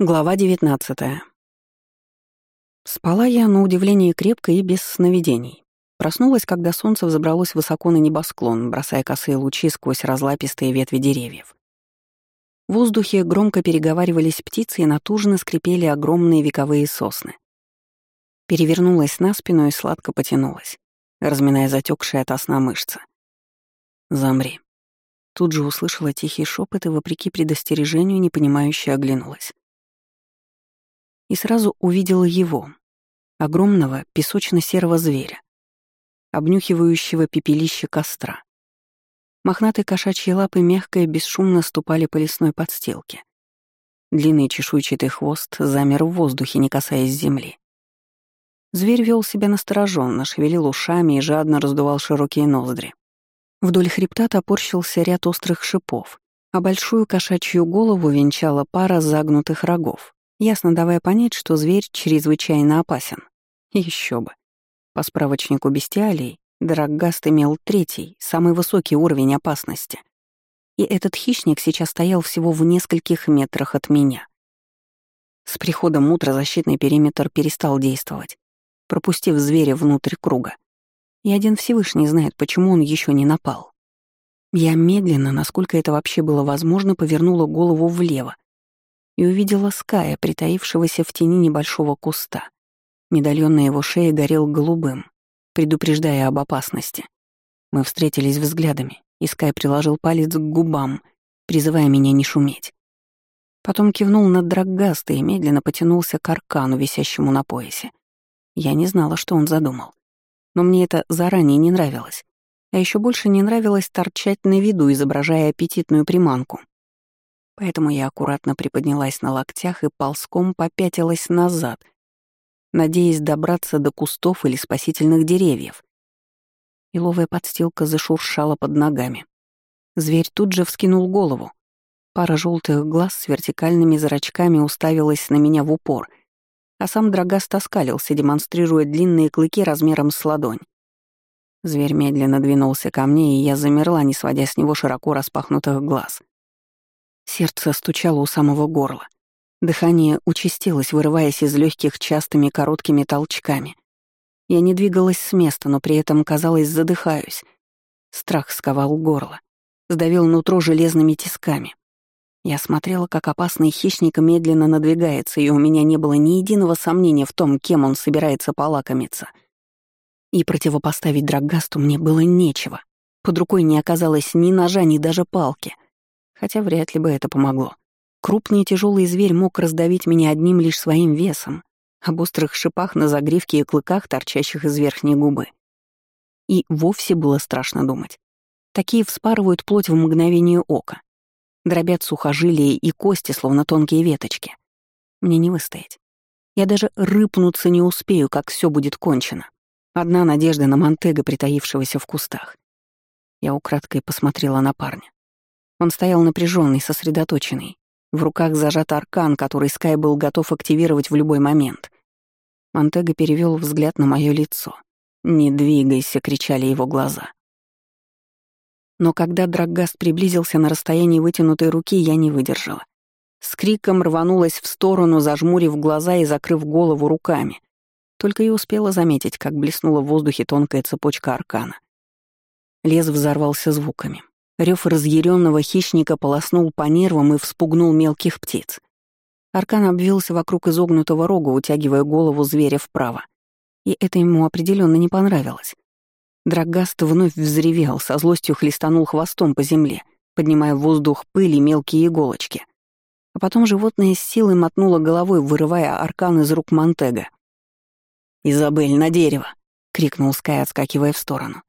Глава 19 Спала я, на удивление, крепко и без сновидений. Проснулась, когда солнце взобралось высоко на небосклон, бросая косые лучи сквозь разлапистые ветви деревьев. В воздухе громко переговаривались птицы и натужно скрипели огромные вековые сосны. Перевернулась на спину и сладко потянулась, разминая затекшие от сна мышцы. «Замри». Тут же услышала тихий шепот и, вопреки предостережению, непонимающе оглянулась и сразу увидела его, огромного песочно-серого зверя, обнюхивающего пепелище костра. Мохнатые кошачьи лапы мягко и бесшумно ступали по лесной подстилке. Длинный чешуйчатый хвост замер в воздухе, не касаясь земли. Зверь вел себя настороженно, шевелил ушами и жадно раздувал широкие ноздри. Вдоль хребта топорщился ряд острых шипов, а большую кошачью голову венчала пара загнутых рогов ясно давая понять, что зверь чрезвычайно опасен. Еще бы. По справочнику бестиалий Драггаст имел третий, самый высокий уровень опасности. И этот хищник сейчас стоял всего в нескольких метрах от меня. С приходом утра защитный периметр перестал действовать, пропустив зверя внутрь круга. И один Всевышний знает, почему он еще не напал. Я медленно, насколько это вообще было возможно, повернула голову влево, и увидела Ская, притаившегося в тени небольшого куста. Медальон на его шее горел голубым, предупреждая об опасности. Мы встретились взглядами, и Скай приложил палец к губам, призывая меня не шуметь. Потом кивнул на Драггаста и медленно потянулся к аркану, висящему на поясе. Я не знала, что он задумал. Но мне это заранее не нравилось. А еще больше не нравилось торчать на виду, изображая аппетитную приманку — Поэтому я аккуратно приподнялась на локтях и ползком попятилась назад, надеясь добраться до кустов или спасительных деревьев. Иловая подстилка зашуршала под ногами. Зверь тут же вскинул голову. Пара желтых глаз с вертикальными зрачками уставилась на меня в упор, а сам Драгаст оскалился, демонстрируя длинные клыки размером с ладонь. Зверь медленно двинулся ко мне, и я замерла, не сводя с него широко распахнутых глаз — Сердце стучало у самого горла. Дыхание участилось, вырываясь из легких частыми короткими толчками. Я не двигалась с места, но при этом, казалось, задыхаюсь. Страх сковал горло, сдавил нутро железными тисками. Я смотрела, как опасный хищник медленно надвигается, и у меня не было ни единого сомнения в том, кем он собирается полакомиться. И противопоставить Драгасту мне было нечего. Под рукой не оказалось ни ножа, ни даже палки — хотя вряд ли бы это помогло. Крупный и тяжелый зверь мог раздавить меня одним лишь своим весом, об острых шипах на загривке и клыках, торчащих из верхней губы. И вовсе было страшно думать. Такие вспарывают плоть в мгновение ока. Дробят сухожилия и кости, словно тонкие веточки. Мне не выстоять. Я даже рыпнуться не успею, как все будет кончено. Одна надежда на Монтега, притаившегося в кустах. Я украдкой посмотрела на парня. Он стоял напряженный, сосредоточенный. В руках зажат аркан, который Скай был готов активировать в любой момент. Монтега перевел взгляд на мое лицо. «Не двигайся!» — кричали его глаза. Но когда Драггаст приблизился на расстоянии вытянутой руки, я не выдержала. С криком рванулась в сторону, зажмурив глаза и закрыв голову руками. Только и успела заметить, как блеснула в воздухе тонкая цепочка аркана. Лес взорвался звуками. Рев разъяренного хищника полоснул по нервам и вспугнул мелких птиц. Аркан обвился вокруг изогнутого рога, утягивая голову зверя вправо. И это ему определенно не понравилось. Драгаст вновь взревел, со злостью хлестанул хвостом по земле, поднимая в воздух пыль и мелкие иголочки. А потом животное с силой мотнуло головой, вырывая аркан из рук Монтега. «Изабель, на дерево!» — крикнул Скай, отскакивая в сторону.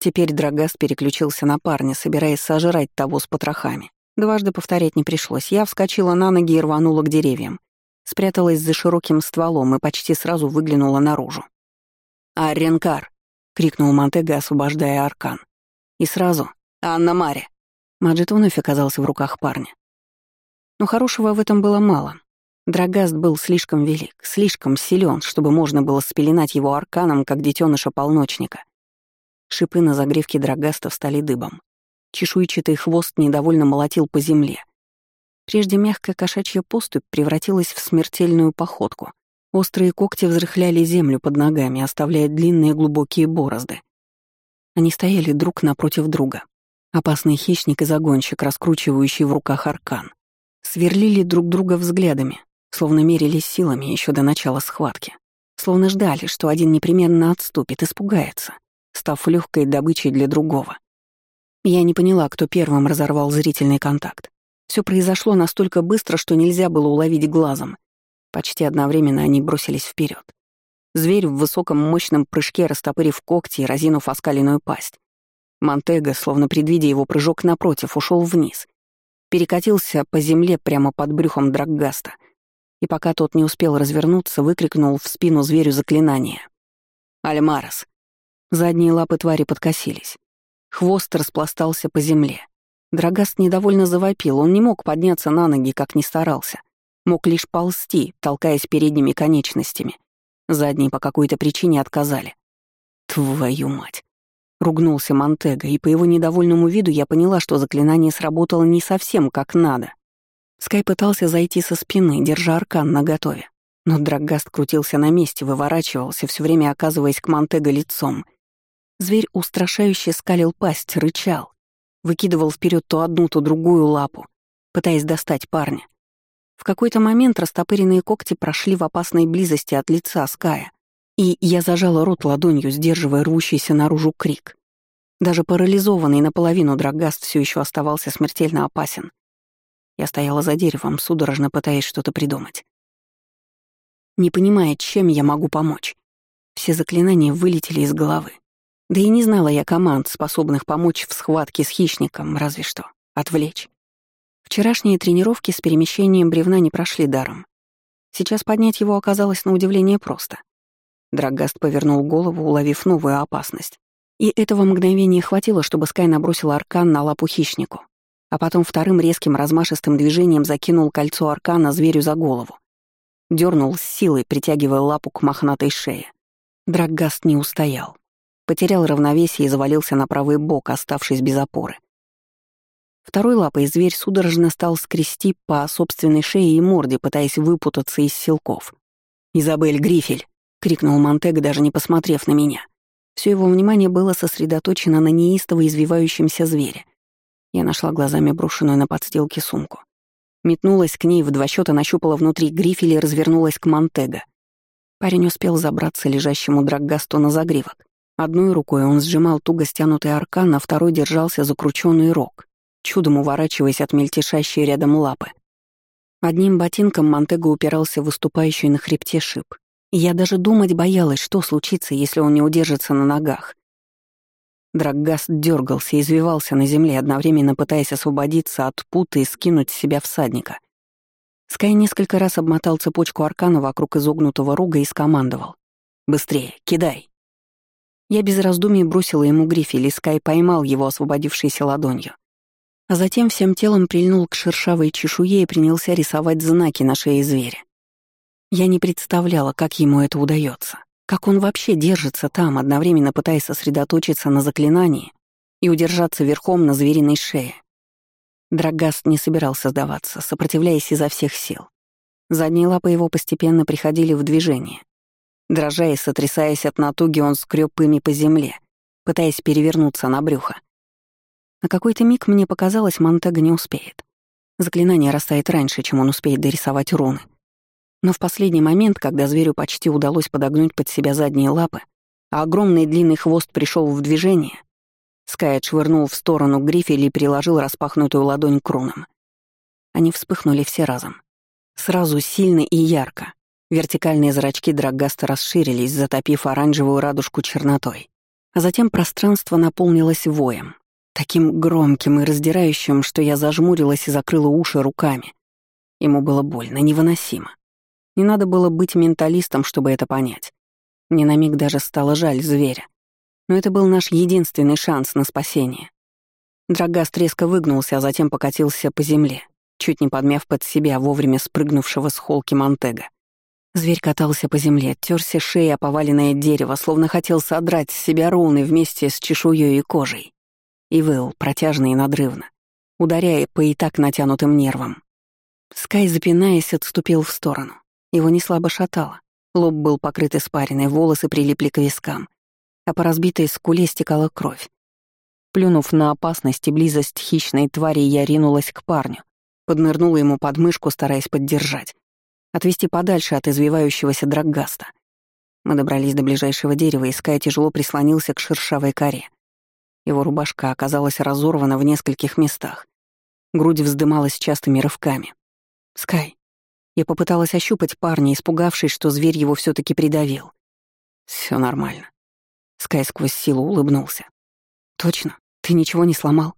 Теперь Драгаст переключился на парня, собираясь сожрать того с потрохами. Дважды повторять не пришлось. Я вскочила на ноги и рванула к деревьям. Спряталась за широким стволом и почти сразу выглянула наружу. «Аренкар!» — крикнул Монтега, освобождая аркан. И сразу «Анна Маре!» Маджит вновь оказался в руках парня. Но хорошего в этом было мало. Драгаст был слишком велик, слишком силен, чтобы можно было спеленать его арканом, как детеныша полночника. Шипы на загривке драгастов стали дыбом. Чешуйчатый хвост недовольно молотил по земле. Прежде мягкая кошачья поступь превратилась в смертельную походку. Острые когти взрыхляли землю под ногами, оставляя длинные глубокие борозды. Они стояли друг напротив друга. Опасный хищник и загонщик, раскручивающий в руках аркан. Сверлили друг друга взглядами, словно мерились силами еще до начала схватки. Словно ждали, что один непременно отступит, испугается, став легкой добычей для другого. Я не поняла, кто первым разорвал зрительный контакт. Все произошло настолько быстро, что нельзя было уловить глазом. Почти одновременно они бросились вперед. Зверь в высоком мощном прыжке, растопырив когти и разинув оскаленную пасть. Монтега, словно предвидя его прыжок напротив, ушел вниз. Перекатился по земле прямо под брюхом Драггаста. И пока тот не успел развернуться, выкрикнул в спину зверю заклинание. «Альмарос!» Задние лапы твари подкосились. Хвост распластался по земле. Драгаст недовольно завопил, он не мог подняться на ноги, как ни старался. Мог лишь ползти, толкаясь передними конечностями. Задние по какой-то причине отказали. «Твою мать!» — ругнулся Монтега, и по его недовольному виду я поняла, что заклинание сработало не совсем как надо. Скай пытался зайти со спины, держа аркан наготове. Но Драгаст крутился на месте, выворачивался, все время оказываясь к Монтега лицом. Зверь устрашающе скалил пасть, рычал. Выкидывал вперед то одну, то другую лапу, пытаясь достать парня. В какой-то момент растопыренные когти прошли в опасной близости от лица Ская, и я зажала рот ладонью, сдерживая рвущийся наружу крик. Даже парализованный наполовину Драгаст все еще оставался смертельно опасен. Я стояла за деревом, судорожно пытаясь что-то придумать. Не понимая, чем я могу помочь. Все заклинания вылетели из головы. Да и не знала я команд, способных помочь в схватке с хищником, разве что отвлечь. Вчерашние тренировки с перемещением бревна не прошли даром. Сейчас поднять его оказалось на удивление просто. Драгаст повернул голову, уловив новую опасность. И этого мгновения хватило, чтобы Скай набросил аркан на лапу хищнику, а потом вторым резким размашистым движением закинул кольцо аркана зверю за голову. Дернул с силой, притягивая лапу к мохнатой шее. Драгаст не устоял потерял равновесие и завалился на правый бок, оставшись без опоры. Второй лапой зверь судорожно стал скрести по собственной шее и морде, пытаясь выпутаться из силков. «Изабель Грифель!» — крикнул Монтег, даже не посмотрев на меня. Все его внимание было сосредоточено на неистово извивающемся звере. Я нашла глазами брошенную на подстилке сумку. Метнулась к ней, в два счета нащупала внутри грифеля и развернулась к Монтега. Парень успел забраться лежащему Драггасту на загривок. Одной рукой он сжимал туго стянутый аркан, а второй держался за кручёный рог, чудом уворачиваясь от мельтешащей рядом лапы. Одним ботинком Монтего упирался в выступающий на хребте шип. И я даже думать боялась, что случится, если он не удержится на ногах. Драггаст дергался извивался на земле, одновременно пытаясь освободиться от путы и скинуть с себя всадника. Скай несколько раз обмотал цепочку аркана вокруг изогнутого рога и скомандовал. «Быстрее, кидай!» Я без раздумий бросила ему грифель, и Скай поймал его освободившейся ладонью. А затем всем телом прильнул к шершавой чешуе и принялся рисовать знаки на шее зверя. Я не представляла, как ему это удается, как он вообще держится там, одновременно пытаясь сосредоточиться на заклинании и удержаться верхом на звериной шее. Драгаст не собирался сдаваться, сопротивляясь изо всех сил. Задние лапы его постепенно приходили в движение, Дрожа и сотрясаясь от натуги, он скреб ими по земле, пытаясь перевернуться на брюхо. На какой-то миг мне показалось, Монтега не успеет. Заклинание растает раньше, чем он успеет дорисовать руны. Но в последний момент, когда зверю почти удалось подогнуть под себя задние лапы, а огромный длинный хвост пришел в движение, Скай отшвырнул в сторону грифель и приложил распахнутую ладонь к рунам. Они вспыхнули все разом. Сразу сильно и ярко, Вертикальные зрачки Драгаста расширились, затопив оранжевую радужку чернотой. А затем пространство наполнилось воем. Таким громким и раздирающим, что я зажмурилась и закрыла уши руками. Ему было больно, невыносимо. Не надо было быть менталистом, чтобы это понять. Мне на миг даже стало жаль зверя. Но это был наш единственный шанс на спасение. Драгаст резко выгнулся, а затем покатился по земле, чуть не подмяв под себя вовремя спрыгнувшего с холки Монтега. Зверь катался по земле, терся о поваленное дерево, словно хотел содрать с себя руны вместе с чешуей и кожей. И выл, протяжно и надрывно, ударяя по и так натянутым нервам. Скай, запинаясь, отступил в сторону. Его неслабо шатало. Лоб был покрыт испариной, волосы прилипли к вискам, а по разбитой скуле стекала кровь. Плюнув на опасность и близость хищной твари, я ринулась к парню, поднырнула ему под мышку, стараясь поддержать, отвести подальше от извивающегося драггаста. Мы добрались до ближайшего дерева, и Скай тяжело прислонился к шершавой коре. Его рубашка оказалась разорвана в нескольких местах. Грудь вздымалась частыми рывками. «Скай». Я попыталась ощупать парня, испугавшись, что зверь его все таки придавил. Все нормально». Скай сквозь силу улыбнулся. «Точно? Ты ничего не сломал?»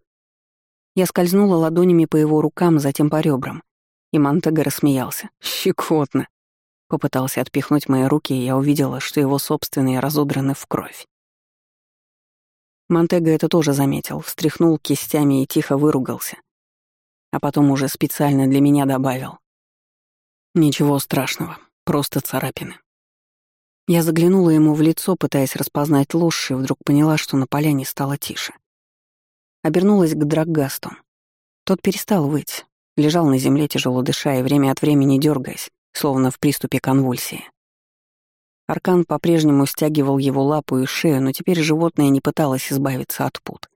Я скользнула ладонями по его рукам, затем по ребрам. И Монтега рассмеялся. «Щекотно!» Попытался отпихнуть мои руки, и я увидела, что его собственные разодраны в кровь. Монтега это тоже заметил, встряхнул кистями и тихо выругался. А потом уже специально для меня добавил. «Ничего страшного, просто царапины». Я заглянула ему в лицо, пытаясь распознать ложь, и вдруг поняла, что на поляне стало тише. Обернулась к Драггасту. Тот перестал выть, лежал на земле, тяжело дыша и время от времени дергаясь, словно в приступе конвульсии. Аркан по-прежнему стягивал его лапу и шею, но теперь животное не пыталось избавиться от пут.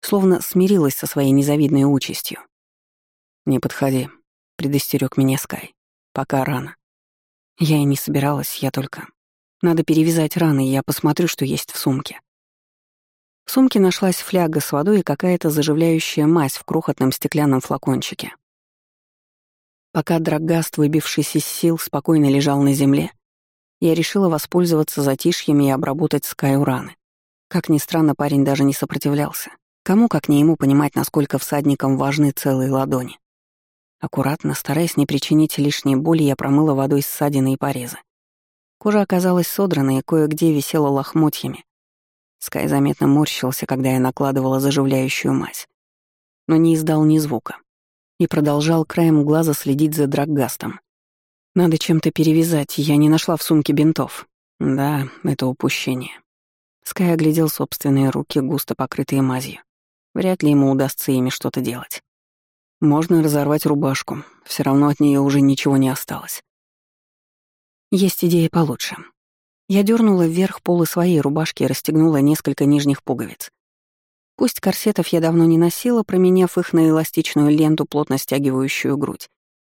Словно смирилось со своей незавидной участью. «Не подходи», — предостерег меня Скай. «Пока рано». Я и не собиралась, я только... Надо перевязать раны, и я посмотрю, что есть в сумке. В сумке нашлась фляга с водой и какая-то заживляющая мазь в крохотном стеклянном флакончике. Пока Драгаст, выбившись из сил, спокойно лежал на земле, я решила воспользоваться затишьем и обработать Скаю раны. Как ни странно, парень даже не сопротивлялся. Кому, как не ему, понимать, насколько всадникам важны целые ладони. Аккуратно, стараясь не причинить лишней боли, я промыла водой ссадины и порезы. Кожа оказалась содранной и кое-где висела лохмотьями. Скай заметно морщился, когда я накладывала заживляющую мазь. Но не издал ни звука. И продолжал краем глаза следить за драггастом. Надо чем-то перевязать, я не нашла в сумке бинтов. Да, это упущение. Скай оглядел собственные руки, густо покрытые мазью. Вряд ли ему удастся ими что-то делать. Можно разорвать рубашку, все равно от нее уже ничего не осталось. Есть идея получше. Я дернула вверх полы своей рубашки и расстегнула несколько нижних пуговиц. Пусть корсетов я давно не носила, променяв их на эластичную ленту, плотно стягивающую грудь,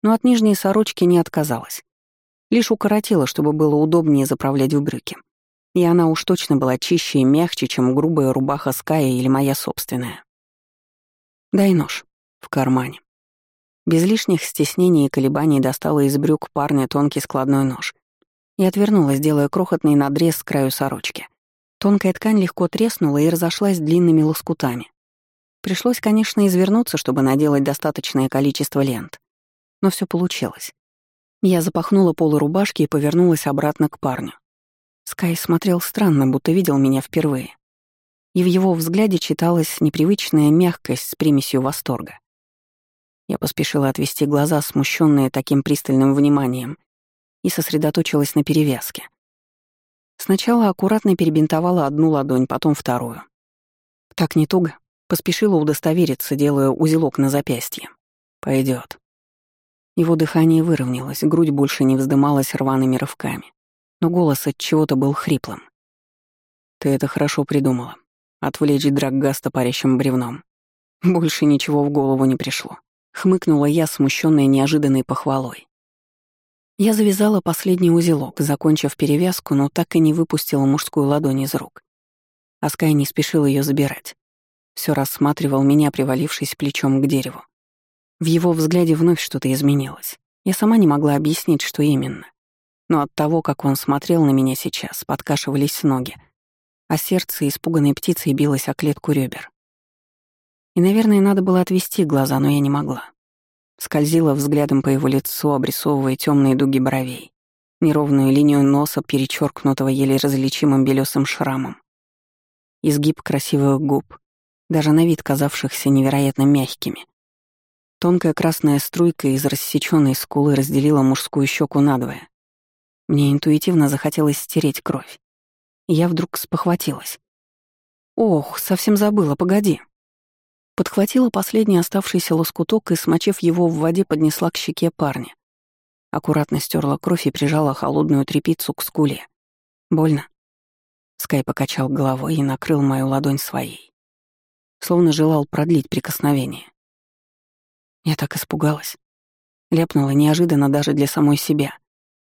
но от нижней сорочки не отказалась. Лишь укоротила, чтобы было удобнее заправлять в брюки. И она уж точно была чище и мягче, чем грубая рубаха Ская или моя собственная. «Дай нож», в кармане. Без лишних стеснений и колебаний достала из брюк парня тонкий складной нож и отвернулась, делая крохотный надрез с краю сорочки. Тонкая ткань легко треснула и разошлась длинными лоскутами. Пришлось, конечно, извернуться, чтобы наделать достаточное количество лент. Но все получилось. Я запахнула полы рубашки и повернулась обратно к парню. Скай смотрел странно, будто видел меня впервые. И в его взгляде читалась непривычная мягкость с примесью восторга. Я поспешила отвести глаза, смущенные таким пристальным вниманием, и сосредоточилась на перевязке. Сначала аккуратно перебинтовала одну ладонь, потом вторую. Так не туго. Поспешила удостовериться, делая узелок на запястье. Пойдет. Его дыхание выровнялось, грудь больше не вздымалась рваными рывками, но голос от чего-то был хриплым. Ты это хорошо придумала. Отвлечь Драггаста парящим бревном. Больше ничего в голову не пришло. Хмыкнула я, смущенная неожиданной похвалой. Я завязала последний узелок, закончив перевязку, но так и не выпустила мужскую ладонь из рук. Аскай не спешил ее забирать. Все рассматривал меня, привалившись плечом к дереву. В его взгляде вновь что-то изменилось. Я сама не могла объяснить, что именно. Но от того, как он смотрел на меня сейчас, подкашивались ноги, а сердце испуганной птицей билось о клетку ребер. И, наверное, надо было отвести глаза, но я не могла. Скользила взглядом по его лицу, обрисовывая темные дуги бровей, неровную линию носа, перечеркнутого еле различимым белесым шрамом, изгиб красивых губ, даже на вид казавшихся невероятно мягкими. Тонкая красная струйка из рассеченной скулы разделила мужскую щеку надвое. Мне интуитивно захотелось стереть кровь. Я вдруг спохватилась. «Ох, совсем забыла, погоди. Подхватила последний оставшийся лоскуток и, смочив его в воде, поднесла к щеке парня. Аккуратно стерла кровь и прижала холодную трепицу к скуле. «Больно?» Скай покачал головой и накрыл мою ладонь своей. Словно желал продлить прикосновение. Я так испугалась. Ляпнула неожиданно даже для самой себя.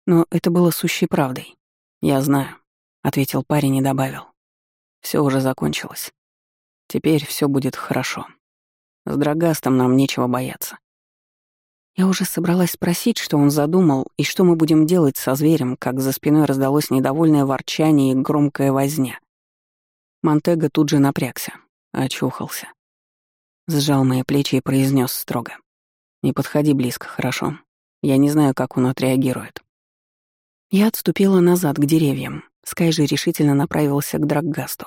Но это было сущей правдой. «Я знаю», — ответил парень и добавил. Все уже закончилось. Теперь все будет хорошо. С Драгастом нам нечего бояться. Я уже собралась спросить, что он задумал и что мы будем делать со зверем, как за спиной раздалось недовольное ворчание и громкая возня. Монтега тут же напрягся, очухался. Сжал мои плечи и произнес строго. «Не подходи близко, хорошо? Я не знаю, как он отреагирует». Я отступила назад к деревьям. Скай же решительно направился к Драггасту.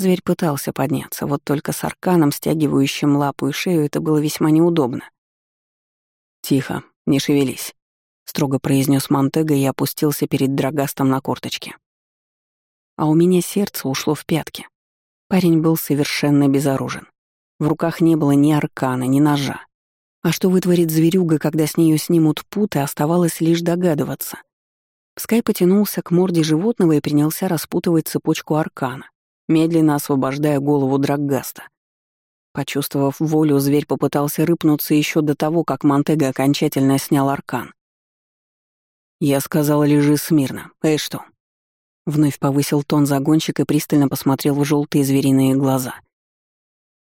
Зверь пытался подняться, вот только с арканом, стягивающим лапу и шею, это было весьма неудобно. «Тихо, не шевелись», — строго произнес Монтега и опустился перед Драгастом на корточки. А у меня сердце ушло в пятки. Парень был совершенно безоружен. В руках не было ни аркана, ни ножа. А что вытворит зверюга, когда с нее снимут путы, оставалось лишь догадываться. Скай потянулся к морде животного и принялся распутывать цепочку аркана медленно освобождая голову Драггаста. Почувствовав волю, зверь попытался рыпнуться еще до того, как Монтега окончательно снял аркан. «Я сказал, лежи смирно. Эй, что?» Вновь повысил тон загонщик и пристально посмотрел в желтые звериные глаза.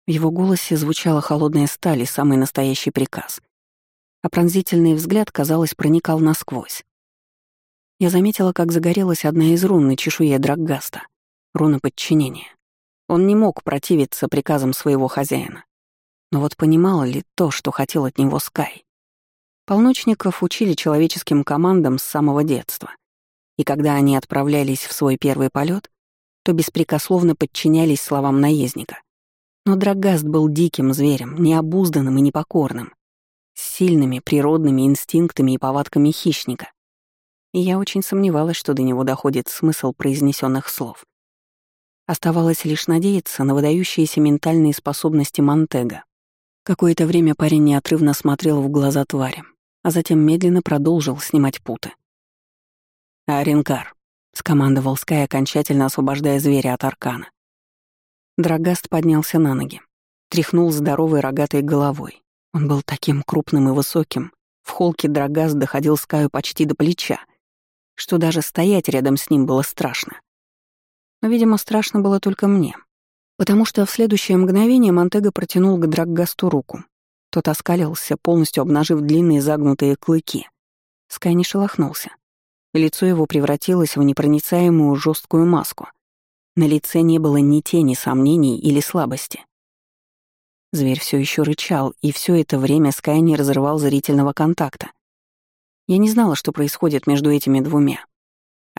В его голосе звучала холодная сталь и самый настоящий приказ. А пронзительный взгляд, казалось, проникал насквозь. Я заметила, как загорелась одна из рун на чешуе Драггаста — руна подчинения. Он не мог противиться приказам своего хозяина. Но вот понимал ли то, что хотел от него Скай? Полночников учили человеческим командам с самого детства. И когда они отправлялись в свой первый полет, то беспрекословно подчинялись словам наездника. Но Драгаст был диким зверем, необузданным и непокорным, с сильными природными инстинктами и повадками хищника. И я очень сомневалась, что до него доходит смысл произнесенных слов. Оставалось лишь надеяться на выдающиеся ментальные способности Монтега. Какое-то время парень неотрывно смотрел в глаза твари, а затем медленно продолжил снимать путы. «Аренкар», — скомандовал Скай, окончательно освобождая зверя от аркана. Драгаст поднялся на ноги, тряхнул здоровой рогатой головой. Он был таким крупным и высоким. В холке Драгаст доходил Скаю почти до плеча, что даже стоять рядом с ним было страшно. Но, видимо, страшно было только мне. Потому что в следующее мгновение Монтега протянул к Драггасту руку. Тот оскалился, полностью обнажив длинные загнутые клыки. Скай не шелохнулся. Лицо его превратилось в непроницаемую жесткую маску. На лице не было ни тени сомнений или слабости. Зверь все еще рычал, и все это время Скай не разрывал зрительного контакта. Я не знала, что происходит между этими двумя.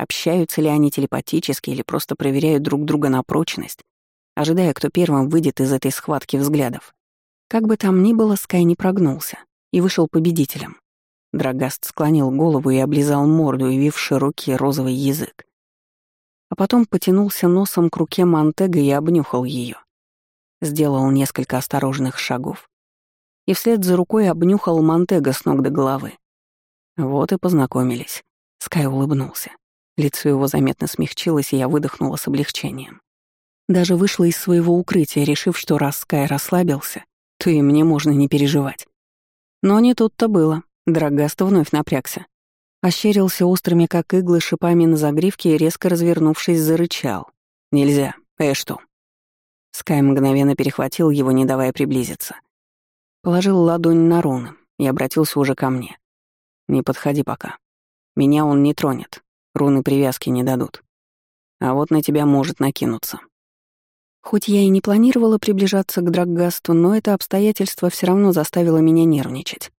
Общаются ли они телепатически или просто проверяют друг друга на прочность, ожидая, кто первым выйдет из этой схватки взглядов. Как бы там ни было, Скай не прогнулся и вышел победителем. Драгаст склонил голову и облизал морду, явив широкий розовый язык. А потом потянулся носом к руке Монтега и обнюхал ее. Сделал несколько осторожных шагов. И вслед за рукой обнюхал Монтега с ног до головы. Вот и познакомились. Скай улыбнулся. Лицо его заметно смягчилось, и я выдохнула с облегчением. Даже вышла из своего укрытия, решив, что раз Скай расслабился, то и мне можно не переживать. Но не тут-то было. Драгаст вновь напрягся. Ощерился острыми, как иглы, шипами на загривке и, резко развернувшись, зарычал. «Нельзя. Э, что?» Скай мгновенно перехватил его, не давая приблизиться. Положил ладонь на руны и обратился уже ко мне. «Не подходи пока. Меня он не тронет. Руны привязки не дадут. А вот на тебя может накинуться. Хоть я и не планировала приближаться к Драггасту, но это обстоятельство все равно заставило меня нервничать.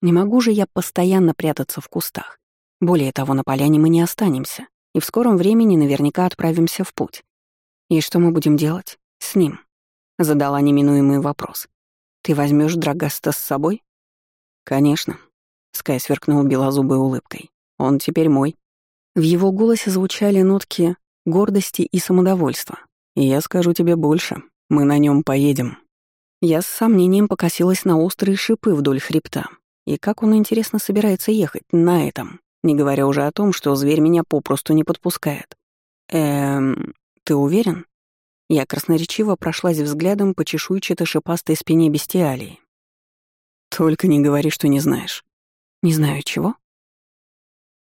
Не могу же я постоянно прятаться в кустах. Более того, на поляне мы не останемся, и в скором времени наверняка отправимся в путь. И что мы будем делать? С ним? Задала неминуемый вопрос. Ты возьмешь Драгаста с собой? Конечно. Скай сверкнул белозубой улыбкой. Он теперь мой. В его голосе звучали нотки гордости и самодовольства. И я скажу тебе больше, мы на нем поедем. Я с сомнением покосилась на острые шипы вдоль хребта. И как он, интересно, собирается ехать на этом, не говоря уже о том, что зверь меня попросту не подпускает. Эм, ты уверен? Я красноречиво прошлась взглядом по чешуйчато-шипастой спине бестиалии. Только не говори, что не знаешь. Не знаю чего.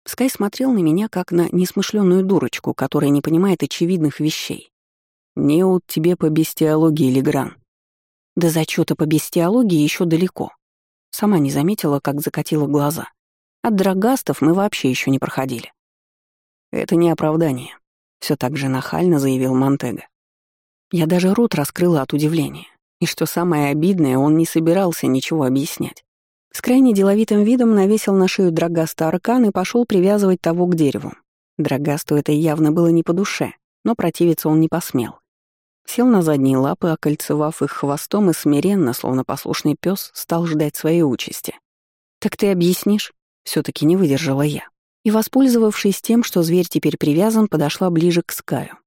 Скай смотрел на меня, как на несмышленную дурочку, которая не понимает очевидных вещей. Не от тебе по бестиологии, Легран. До зачета по бестиологии еще далеко. Сама не заметила, как закатила глаза. От драгастов мы вообще еще не проходили. Это не оправдание, все так же нахально заявил Монтега. Я даже рот раскрыла от удивления. И что самое обидное, он не собирался ничего объяснять. С крайне деловитым видом навесил на шею Драгаста аркан и пошел привязывать того к дереву. Драгасту это явно было не по душе, но противиться он не посмел. Сел на задние лапы, окольцевав их хвостом и смиренно, словно послушный пес, стал ждать своей участи. «Так ты объяснишь?» все таки не выдержала я. И, воспользовавшись тем, что зверь теперь привязан, подошла ближе к Скаю.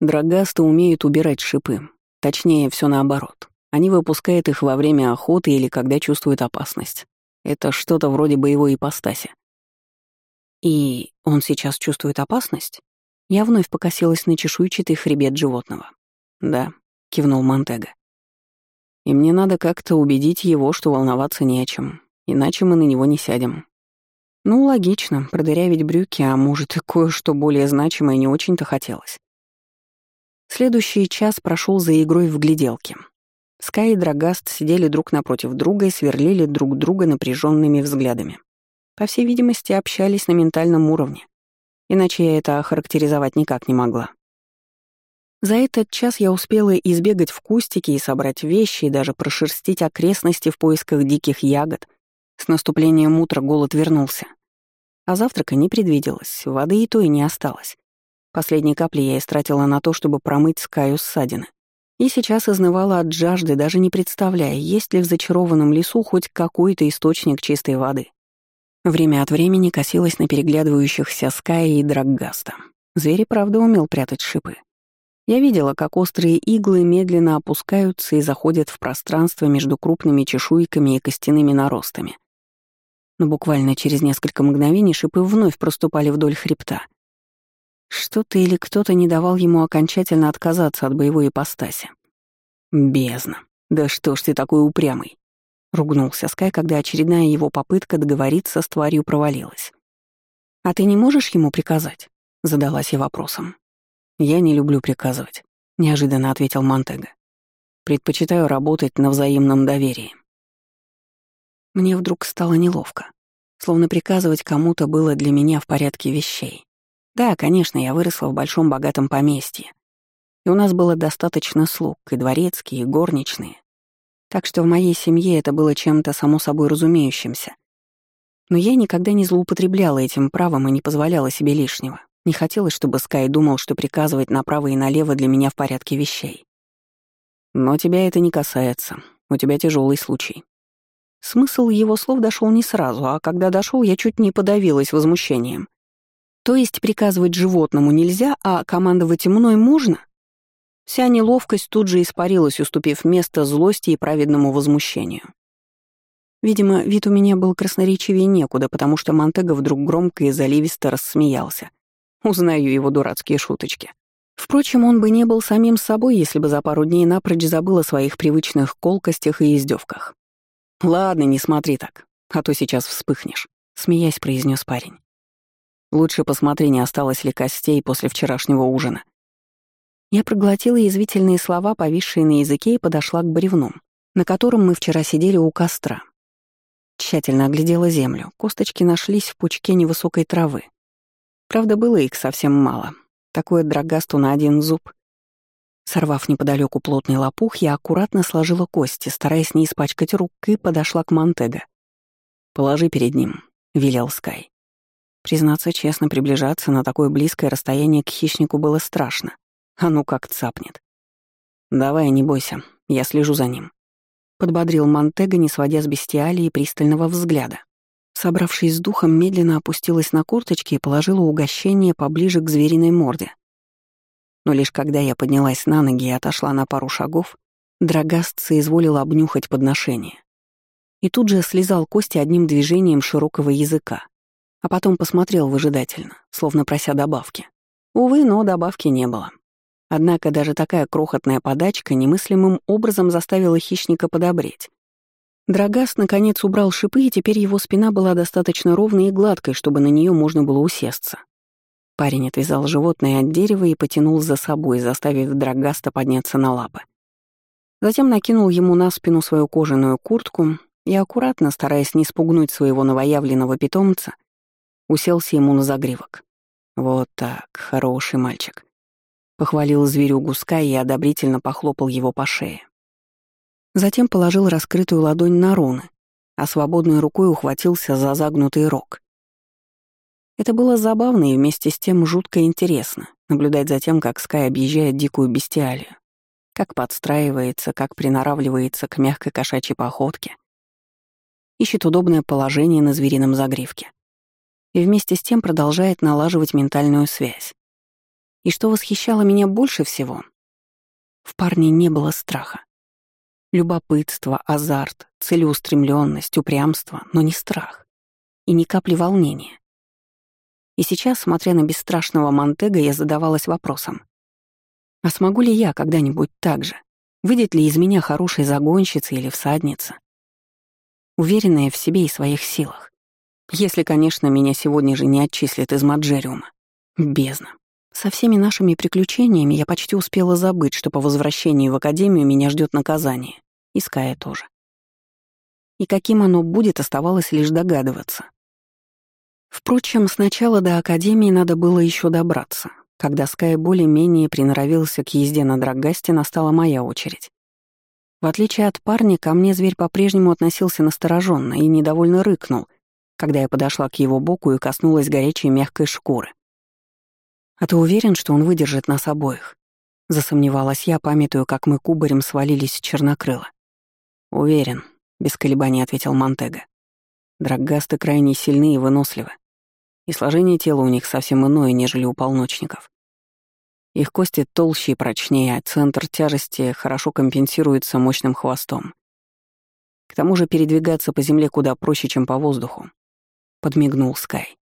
Драгасты умеют убирать шипы. Точнее, все наоборот. Они выпускают их во время охоты или когда чувствуют опасность. Это что-то вроде боевой ипостаси. И он сейчас чувствует опасность? Я вновь покосилась на чешуйчатый хребет животного. «Да», — кивнул Монтега. «И мне надо как-то убедить его, что волноваться не о чем, иначе мы на него не сядем». Ну, логично, продырявить брюки, а может и кое-что более значимое не очень-то хотелось. Следующий час прошел за игрой в гляделки. Скай и Драгаст сидели друг напротив друга и сверлили друг друга напряженными взглядами. По всей видимости, общались на ментальном уровне. Иначе я это охарактеризовать никак не могла. За этот час я успела избегать в кустики и собрать вещи, и даже прошерстить окрестности в поисках диких ягод. С наступлением утра голод вернулся. А завтрака не предвиделось, воды и то и не осталось. Последние капли я истратила на то, чтобы промыть Скаю ссадины. И сейчас изнывала от жажды, даже не представляя, есть ли в зачарованном лесу хоть какой-то источник чистой воды. Время от времени косилась на переглядывающихся Ская и Драггаста. Зверь правда умел прятать шипы. Я видела, как острые иглы медленно опускаются и заходят в пространство между крупными чешуйками и костяными наростами. Но буквально через несколько мгновений шипы вновь проступали вдоль хребта. Что-то или кто-то не давал ему окончательно отказаться от боевой ипостаси. «Бездна! Да что ж ты такой упрямый!» — ругнулся Скай, когда очередная его попытка договориться с тварью провалилась. «А ты не можешь ему приказать?» — задалась я вопросом. «Я не люблю приказывать», — неожиданно ответил Монтега. «Предпочитаю работать на взаимном доверии». Мне вдруг стало неловко, словно приказывать кому-то было для меня в порядке вещей. Да, конечно, я выросла в большом богатом поместье. И у нас было достаточно слуг, и дворецкие, и горничные. Так что в моей семье это было чем-то само собой разумеющимся. Но я никогда не злоупотребляла этим правом и не позволяла себе лишнего. Не хотелось, чтобы Скай думал, что приказывать направо и налево для меня в порядке вещей. Но тебя это не касается. У тебя тяжелый случай. Смысл его слов дошел не сразу, а когда дошел, я чуть не подавилась возмущением. То есть приказывать животному нельзя, а командовать мной можно? Вся неловкость тут же испарилась, уступив место злости и праведному возмущению. Видимо, вид у меня был красноречивее некуда, потому что Монтега вдруг громко и заливисто рассмеялся. Узнаю его дурацкие шуточки. Впрочем, он бы не был самим собой, если бы за пару дней напрочь забыл о своих привычных колкостях и издевках. «Ладно, не смотри так, а то сейчас вспыхнешь», — смеясь произнес парень. Лучше посмотри, не осталось ли костей после вчерашнего ужина. Я проглотила язвительные слова, повисшие на языке, и подошла к бревну, на котором мы вчера сидели у костра. Тщательно оглядела землю. Косточки нашлись в пучке невысокой травы. Правда, было их совсем мало. Такое драгасту на один зуб. Сорвав неподалеку плотный лопух, я аккуратно сложила кости, стараясь не испачкать рук, и подошла к Монтега. «Положи перед ним», — велел Скай. Признаться честно, приближаться на такое близкое расстояние к хищнику было страшно. А ну как цапнет. «Давай, не бойся, я слежу за ним», — подбодрил Монтега, не сводя с бестиалии пристального взгляда. Собравшись с духом, медленно опустилась на курточки и положила угощение поближе к звериной морде. Но лишь когда я поднялась на ноги и отошла на пару шагов, Драгаст соизволил обнюхать подношение. И тут же слезал кости одним движением широкого языка, а потом посмотрел выжидательно, словно прося добавки. Увы, но добавки не было. Однако даже такая крохотная подачка немыслимым образом заставила хищника подобреть. Драгаст наконец убрал шипы, и теперь его спина была достаточно ровной и гладкой, чтобы на нее можно было усесться. Парень отвязал животное от дерева и потянул за собой, заставив Драгаста подняться на лапы. Затем накинул ему на спину свою кожаную куртку и, аккуратно, стараясь не спугнуть своего новоявленного питомца, уселся ему на загривок. «Вот так, хороший мальчик», — похвалил зверюгу Скай и одобрительно похлопал его по шее. Затем положил раскрытую ладонь на руны, а свободной рукой ухватился за загнутый рог. Это было забавно и вместе с тем жутко интересно — наблюдать за тем, как Скай объезжает дикую бестиалию, как подстраивается, как приноравливается к мягкой кошачьей походке, ищет удобное положение на зверином загривке и вместе с тем продолжает налаживать ментальную связь. И что восхищало меня больше всего, в парне не было страха. Любопытство, азарт, целеустремленность, упрямство, но не страх. И ни капли волнения. И сейчас, смотря на бесстрашного Монтега, я задавалась вопросом. А смогу ли я когда-нибудь так же? Выйдет ли из меня хорошая загонщица или всадница? Уверенная в себе и своих силах. Если, конечно, меня сегодня же не отчислят из Маджериума. Бездна. Со всеми нашими приключениями я почти успела забыть, что по возвращении в академию меня ждет наказание. И Ская тоже. И каким оно будет, оставалось лишь догадываться. Впрочем, сначала до академии надо было еще добраться. Когда Скай более-менее приноровился к езде на Драгасте, настала моя очередь. В отличие от парня, ко мне зверь по-прежнему относился настороженно и недовольно рыкнул, когда я подошла к его боку и коснулась горячей мягкой шкуры. «А ты уверен, что он выдержит нас обоих?» Засомневалась я, памятуя, как мы кубарем свалились с чернокрыла. «Уверен», — без колебаний ответил Монтега. «Драггасты крайне сильны и выносливы, и сложение тела у них совсем иное, нежели у полночников. Их кости толще и прочнее, а центр тяжести хорошо компенсируется мощным хвостом. К тому же передвигаться по земле куда проще, чем по воздуху», — подмигнул Скай.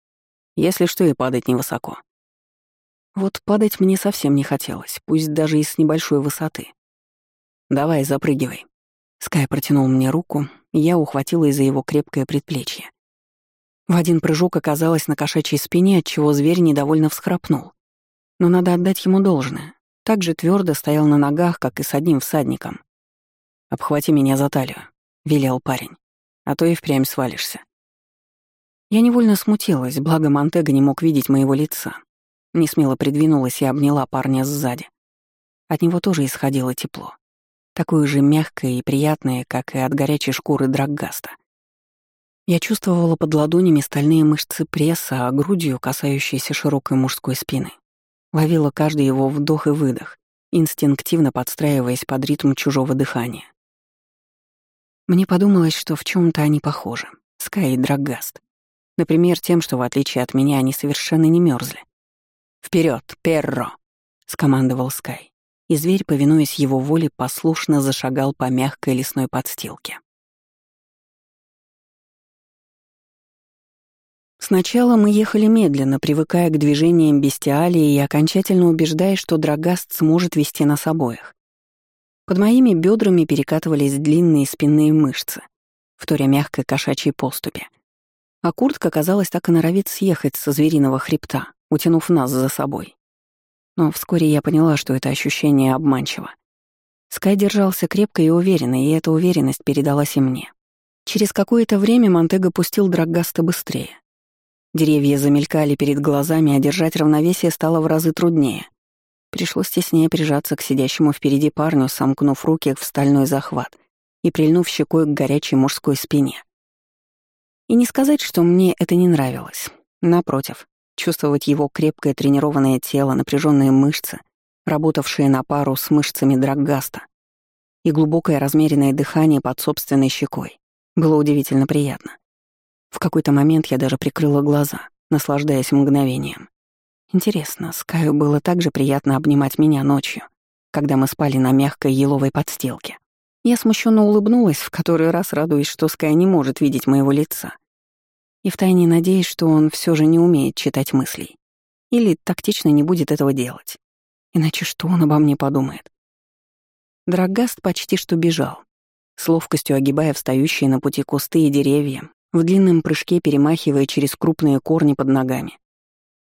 «Если что, и падать невысоко». Вот падать мне совсем не хотелось, пусть даже и с небольшой высоты. «Давай, запрыгивай», Скай протянул мне руку, я ухватила за его крепкое предплечье. В один прыжок оказалась на кошачьей спине, отчего зверь недовольно всхрапнул. Но надо отдать ему должное. Так же твердо стоял на ногах, как и с одним всадником. «Обхвати меня за талию», — велел парень. «А то и впрямь свалишься». Я невольно смутилась, благо Монтега не мог видеть моего лица. Несмело придвинулась и обняла парня сзади. От него тоже исходило тепло такое же мягкое и приятное, как и от горячей шкуры драггаста. Я чувствовала под ладонями стальные мышцы пресса, а грудью, касающиеся широкой мужской спины. Ловила каждый его вдох и выдох, инстинктивно подстраиваясь под ритм чужого дыхания. Мне подумалось, что в чем то они похожи, Скай и Драгаст. Например, тем, что в отличие от меня они совершенно не мерзли. Вперед, Перро!» — скомандовал Скай и зверь, повинуясь его воле, послушно зашагал по мягкой лесной подстилке. Сначала мы ехали медленно, привыкая к движениям бестиалии и окончательно убеждаясь, что Драгаст сможет вести нас обоих. Под моими бедрами перекатывались длинные спинные мышцы, вторя мягкой кошачьей поступи. А куртка, казалось, так и норовит съехать со звериного хребта, утянув нас за собой. Но вскоре я поняла, что это ощущение обманчиво. Скай держался крепко и уверенно, и эта уверенность передалась и мне. Через какое-то время Монтега пустил Драггаста быстрее. Деревья замелькали перед глазами, а держать равновесие стало в разы труднее. Пришлось теснее прижаться к сидящему впереди парню, сомкнув руки в стальной захват и прильнув щекой к горячей мужской спине. И не сказать, что мне это не нравилось. Напротив, чувствовать его крепкое тренированное тело, напряженные мышцы, работавшие на пару с мышцами Драггаста, и глубокое размеренное дыхание под собственной щекой. Было удивительно приятно. В какой-то момент я даже прикрыла глаза, наслаждаясь мгновением. Интересно, Скаю было так же приятно обнимать меня ночью, когда мы спали на мягкой еловой подстилке. Я смущенно улыбнулась, в который раз радуясь, что Скай не может видеть моего лица. И втайне надеясь, что он все же не умеет читать мыслей. Или тактично не будет этого делать. Иначе что он обо мне подумает? Драгаст почти что бежал, с ловкостью огибая встающие на пути кусты и деревья, в длинном прыжке перемахивая через крупные корни под ногами.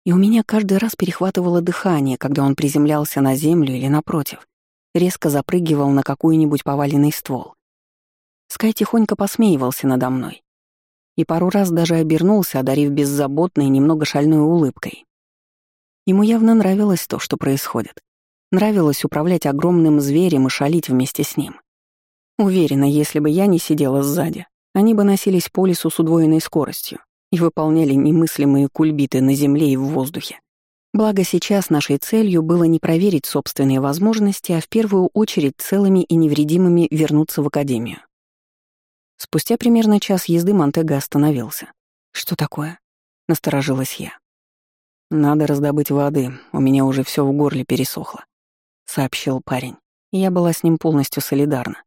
И у меня каждый раз перехватывало дыхание, когда он приземлялся на землю или, напротив, резко запрыгивал на какой-нибудь поваленный ствол. Скай тихонько посмеивался надо мной. И пару раз даже обернулся, одарив беззаботной, немного шальной улыбкой. Ему явно нравилось то, что происходит. Нравилось управлять огромным зверем и шалить вместе с ним. Уверена, если бы я не сидела сзади, они бы носились по лесу с удвоенной скоростью и выполняли немыслимые кульбиты на земле и в воздухе. Благо сейчас нашей целью было не проверить собственные возможности, а в первую очередь целыми и невредимыми вернуться в академию. Спустя примерно час езды Монтега остановился. «Что такое?» — насторожилась я. «Надо раздобыть воды, у меня уже все в горле пересохло», — сообщил парень. я была с ним полностью солидарна.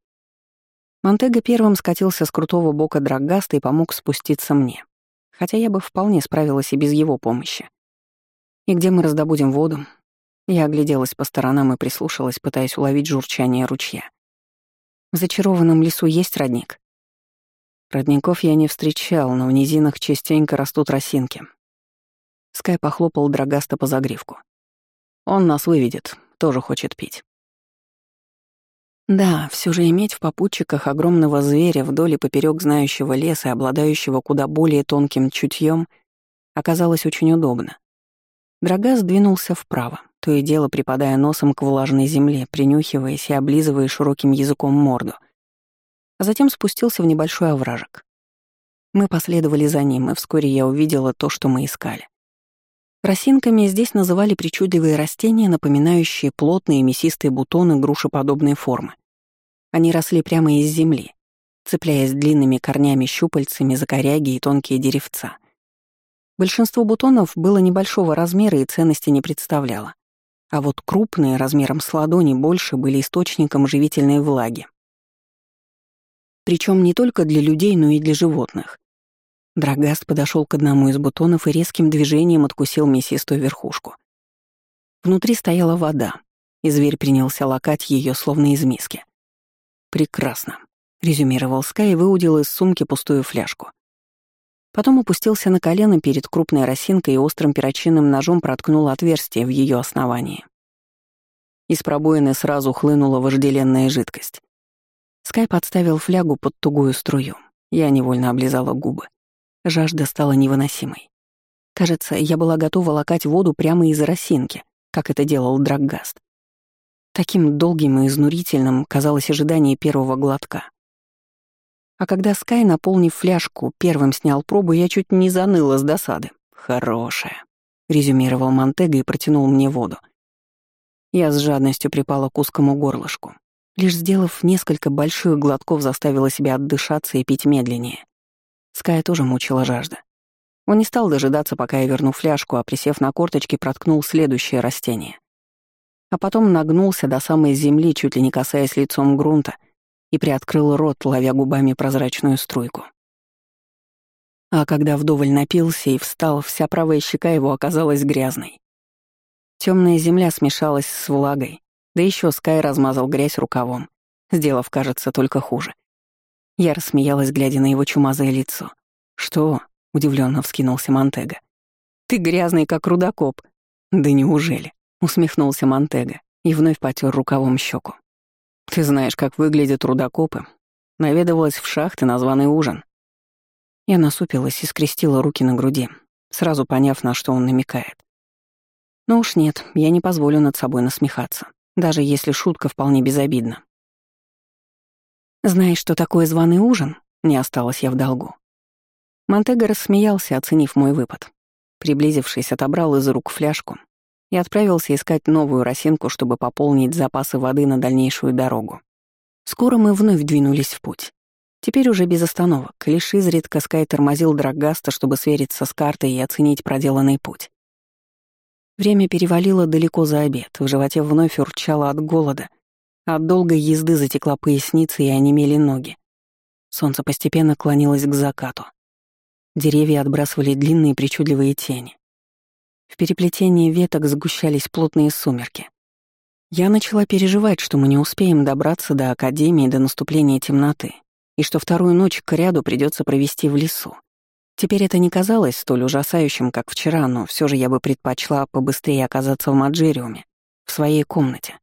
Монтега первым скатился с крутого бока Драгаста и помог спуститься мне. Хотя я бы вполне справилась и без его помощи. И где мы раздобудем воду? Я огляделась по сторонам и прислушалась, пытаясь уловить журчание ручья. В зачарованном лесу есть родник? Родников я не встречал, но в низинах частенько растут росинки. Скай похлопал Драгаста по загривку. Он нас выведет, тоже хочет пить. Да, все же иметь в попутчиках огромного зверя вдоль и поперек знающего леса, обладающего куда более тонким чутьем, оказалось очень удобно. Драга сдвинулся вправо, то и дело припадая носом к влажной земле, принюхиваясь и облизывая широким языком морду. А затем спустился в небольшой овражек. Мы последовали за ним, и вскоре я увидела то, что мы искали. Росинками здесь называли причудливые растения, напоминающие плотные мясистые бутоны грушеподобной формы. Они росли прямо из земли, цепляясь длинными корнями-щупальцами за коряги и тонкие деревца. Большинство бутонов было небольшого размера и ценности не представляло. А вот крупные, размером с ладони, больше были источником живительной влаги. Причем не только для людей, но и для животных. Драгаст подошел к одному из бутонов и резким движением откусил мясистую верхушку. Внутри стояла вода, и зверь принялся лакать ее, словно из миски. «Прекрасно», — резюмировал Скай и выудил из сумки пустую фляжку. Потом опустился на колено перед крупной росинкой и острым перочинным ножом проткнул отверстие в ее основании. Из пробоины сразу хлынула вожделенная жидкость. Скай подставил флягу под тугую струю. Я невольно облизала губы. Жажда стала невыносимой. Кажется, я была готова лакать воду прямо из росинки, как это делал Драггаст. Таким долгим и изнурительным казалось ожидание первого глотка. А когда Скай, наполнив фляжку, первым снял пробу, я чуть не заныла с досады. «Хорошая», — резюмировал Монтега и протянул мне воду. Я с жадностью припала к узкому горлышку. Лишь сделав несколько больших глотков, заставила себя отдышаться и пить медленнее. Скай тоже мучила жажда. Он не стал дожидаться, пока я верну фляжку, а, присев на корточки, проткнул следующее растение а потом нагнулся до самой земли, чуть ли не касаясь лицом грунта, и приоткрыл рот, ловя губами прозрачную струйку. А когда вдоволь напился и встал, вся правая щека его оказалась грязной. Темная земля смешалась с влагой, да еще Скай размазал грязь рукавом, сделав, кажется, только хуже. Я рассмеялась, глядя на его чумазое лицо. «Что?» — удивленно вскинулся Монтега. «Ты грязный, как рудокоп». «Да неужели?» Усмехнулся Монтега и вновь потер рукавом щеку. «Ты знаешь, как выглядят рудокопы. Наведывалась в шахты на званый ужин». Я насупилась и скрестила руки на груди, сразу поняв, на что он намекает. Но уж нет, я не позволю над собой насмехаться, даже если шутка вполне безобидна. «Знаешь, что такое званый ужин?» Не осталась я в долгу. Монтега рассмеялся, оценив мой выпад. Приблизившись, отобрал из рук фляжку и отправился искать новую росинку, чтобы пополнить запасы воды на дальнейшую дорогу. Скоро мы вновь двинулись в путь. Теперь уже без остановок, лишь изредка Скай тормозил Драгаста, чтобы свериться с картой и оценить проделанный путь. Время перевалило далеко за обед, в животе вновь урчало от голода, От долгой езды затекла поясница и онемели ноги. Солнце постепенно клонилось к закату. Деревья отбрасывали длинные причудливые тени. В переплетении веток сгущались плотные сумерки. Я начала переживать, что мы не успеем добраться до Академии до наступления темноты, и что вторую ночь к ряду придется провести в лесу. Теперь это не казалось столь ужасающим, как вчера, но все же я бы предпочла побыстрее оказаться в Маджириуме, в своей комнате,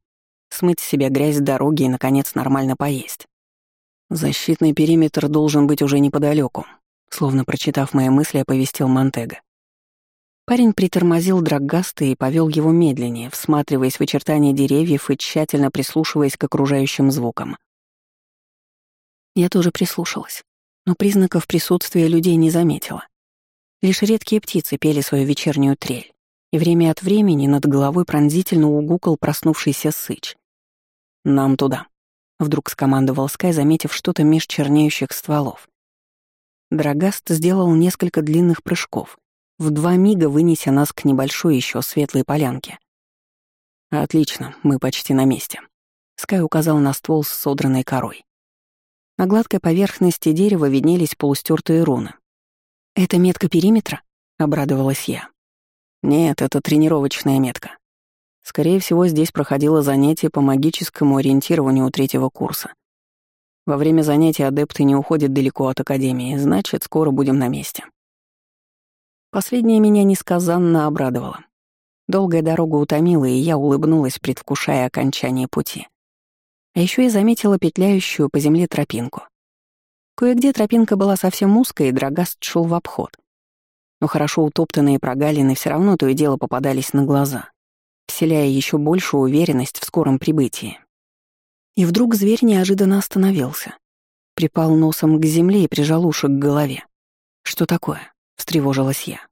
смыть с себя грязь с дороги и, наконец, нормально поесть. Защитный периметр должен быть уже неподалеку, словно прочитав мои мысли, оповестил Монтега. Парень притормозил Драггаста и повел его медленнее, всматриваясь в очертания деревьев и тщательно прислушиваясь к окружающим звукам. Я тоже прислушалась, но признаков присутствия людей не заметила. Лишь редкие птицы пели свою вечернюю трель, и время от времени над головой пронзительно угукал проснувшийся сыч. «Нам туда», — вдруг скомандовал Скай, заметив что-то меж чернеющих стволов. Драгаст сделал несколько длинных прыжков, в два мига вынеся нас к небольшой еще светлой полянке. «Отлично, мы почти на месте», — Скай указал на ствол с содранной корой. На гладкой поверхности дерева виднелись полустертые руны. «Это метка периметра?» — обрадовалась я. «Нет, это тренировочная метка. Скорее всего, здесь проходило занятие по магическому ориентированию у третьего курса. Во время занятий адепты не уходят далеко от Академии, значит, скоро будем на месте. Последнее меня несказанно обрадовало. Долгая дорога утомила, и я улыбнулась, предвкушая окончание пути. А еще я заметила петляющую по земле тропинку. Кое-где тропинка была совсем узкая, и Драгаст шел в обход. Но хорошо утоптанные прогалины все равно то и дело попадались на глаза, вселяя еще большую уверенность в скором прибытии. И вдруг зверь неожиданно остановился. Припал носом к земле и прижал уши к голове. Что такое? — встревожилась я.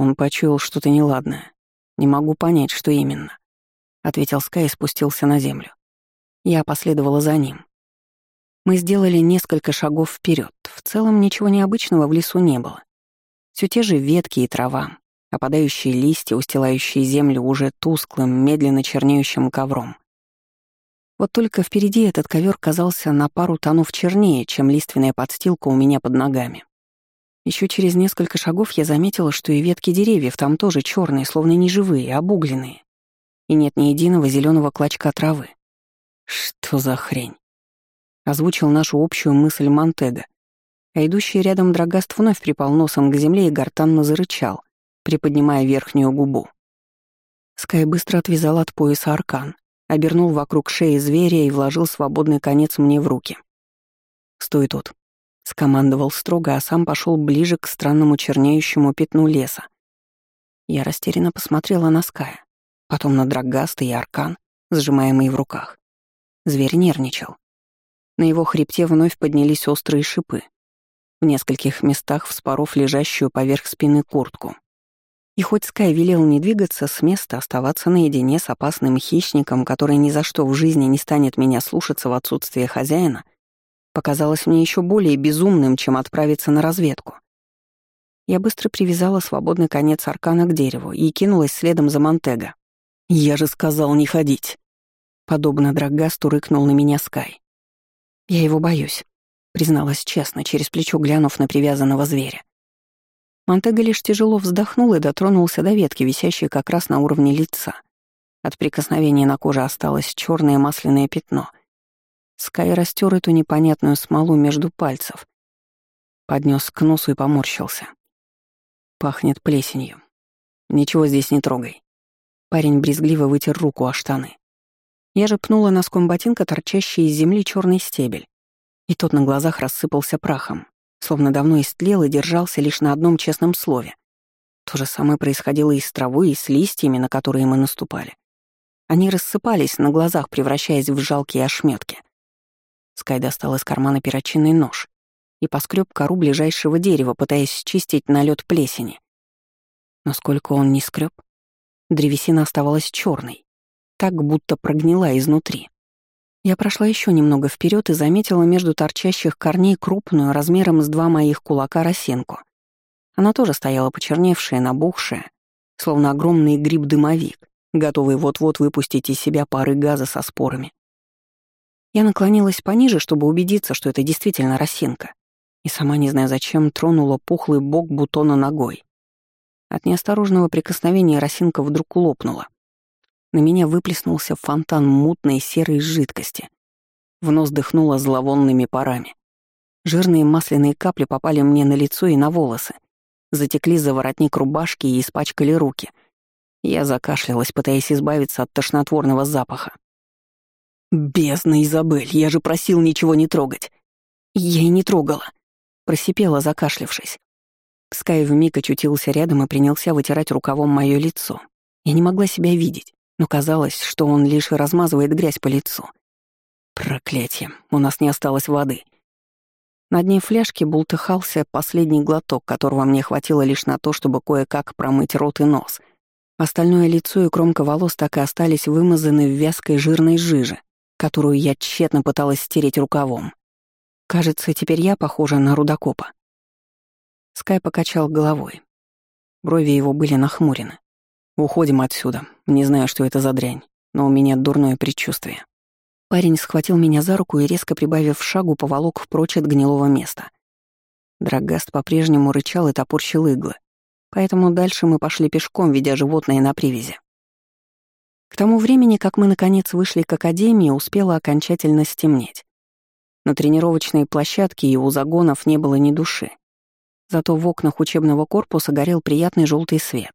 Он почуял что-то неладное. Не могу понять, что именно. Ответил Скай и спустился на землю. Я последовала за ним. Мы сделали несколько шагов вперед. В целом ничего необычного в лесу не было. Все те же ветки и трава, опадающие листья, устилающие землю уже тусклым, медленно чернеющим ковром. Вот только впереди этот ковер казался на пару тонов чернее, чем лиственная подстилка у меня под ногами. Еще через несколько шагов я заметила, что и ветки деревьев там тоже черные, словно неживые, обугленные. И нет ни единого зеленого клочка травы. Что за хрень? Озвучил нашу общую мысль Монтега. А идущий рядом драгаст вновь припал носом к земле и гортанно зарычал, приподнимая верхнюю губу. Скай быстро отвязал от пояса аркан, обернул вокруг шеи зверя и вложил свободный конец мне в руки. «Стой тут», Скомандовал строго, а сам пошел ближе к странному чернеющему пятну леса. Я растерянно посмотрела на Ская, потом на Драгаста и Аркан, сжимаемые в руках. Зверь нервничал. На его хребте вновь поднялись острые шипы, в нескольких местах вспоров лежащую поверх спины куртку. И хоть Скай велел не двигаться с места, оставаться наедине с опасным хищником, который ни за что в жизни не станет меня слушаться в отсутствие хозяина, показалось мне еще более безумным, чем отправиться на разведку. Я быстро привязала свободный конец аркана к дереву и кинулась следом за Монтего. «Я же сказал не ходить!» Подобно Драгасту рыкнул на меня Скай. «Я его боюсь», — призналась честно, через плечо глянув на привязанного зверя. Монтего лишь тяжело вздохнул и дотронулся до ветки, висящей как раз на уровне лица. От прикосновения на коже осталось черное масляное пятно — Скай растер эту непонятную смолу между пальцев. Поднес к носу и поморщился. Пахнет плесенью. Ничего здесь не трогай. Парень брезгливо вытер руку о штаны. Я же пнула носком ботинка торчащий из земли черный стебель. И тот на глазах рассыпался прахом, словно давно истлел и держался лишь на одном честном слове. То же самое происходило и с травой, и с листьями, на которые мы наступали. Они рассыпались на глазах, превращаясь в жалкие ошметки. Скай достал из кармана перочинный нож и поскреб кору ближайшего дерева, пытаясь счистить налет плесени. Но сколько он не скреб, древесина оставалась черной, так будто прогнила изнутри. Я прошла еще немного вперед и заметила между торчащих корней крупную, размером с два моих кулака, росенку. Она тоже стояла почерневшая, набухшая, словно огромный гриб-дымовик, готовый вот-вот выпустить из себя пары газа со спорами. Я наклонилась пониже, чтобы убедиться, что это действительно росинка, и сама, не зная зачем, тронула пухлый бок бутона ногой. От неосторожного прикосновения росинка вдруг лопнула. На меня выплеснулся фонтан мутной серой жидкости. В нос дыхнуло зловонными парами. Жирные масляные капли попали мне на лицо и на волосы. Затекли за воротник рубашки и испачкали руки. Я закашлялась, пытаясь избавиться от тошнотворного запаха. «Бездна, Изабель, я же просил ничего не трогать!» «Я и не трогала», — просипела, закашлявшись. Скай вмиг очутился рядом и принялся вытирать рукавом мое лицо. Я не могла себя видеть, но казалось, что он лишь размазывает грязь по лицу. Проклятие, у нас не осталось воды. На дне фляжки бултыхался последний глоток, которого мне хватило лишь на то, чтобы кое-как промыть рот и нос. Остальное лицо и кромка волос так и остались вымазаны в вязкой жирной жиже, которую я тщетно пыталась стереть рукавом. Кажется, теперь я похожа на рудокопа. Скай покачал головой. Брови его были нахмурены. «Уходим отсюда. Не знаю, что это за дрянь, но у меня дурное предчувствие». Парень схватил меня за руку и, резко прибавив шагу, поволок прочь от гнилого места. Драгаст по-прежнему рычал и топорщил иглы, поэтому дальше мы пошли пешком, ведя животное на привязи. К тому времени, как мы наконец вышли к академии, успело окончательно стемнеть. На тренировочной площадке и у загонов не было ни души. Зато в окнах учебного корпуса горел приятный желтый свет.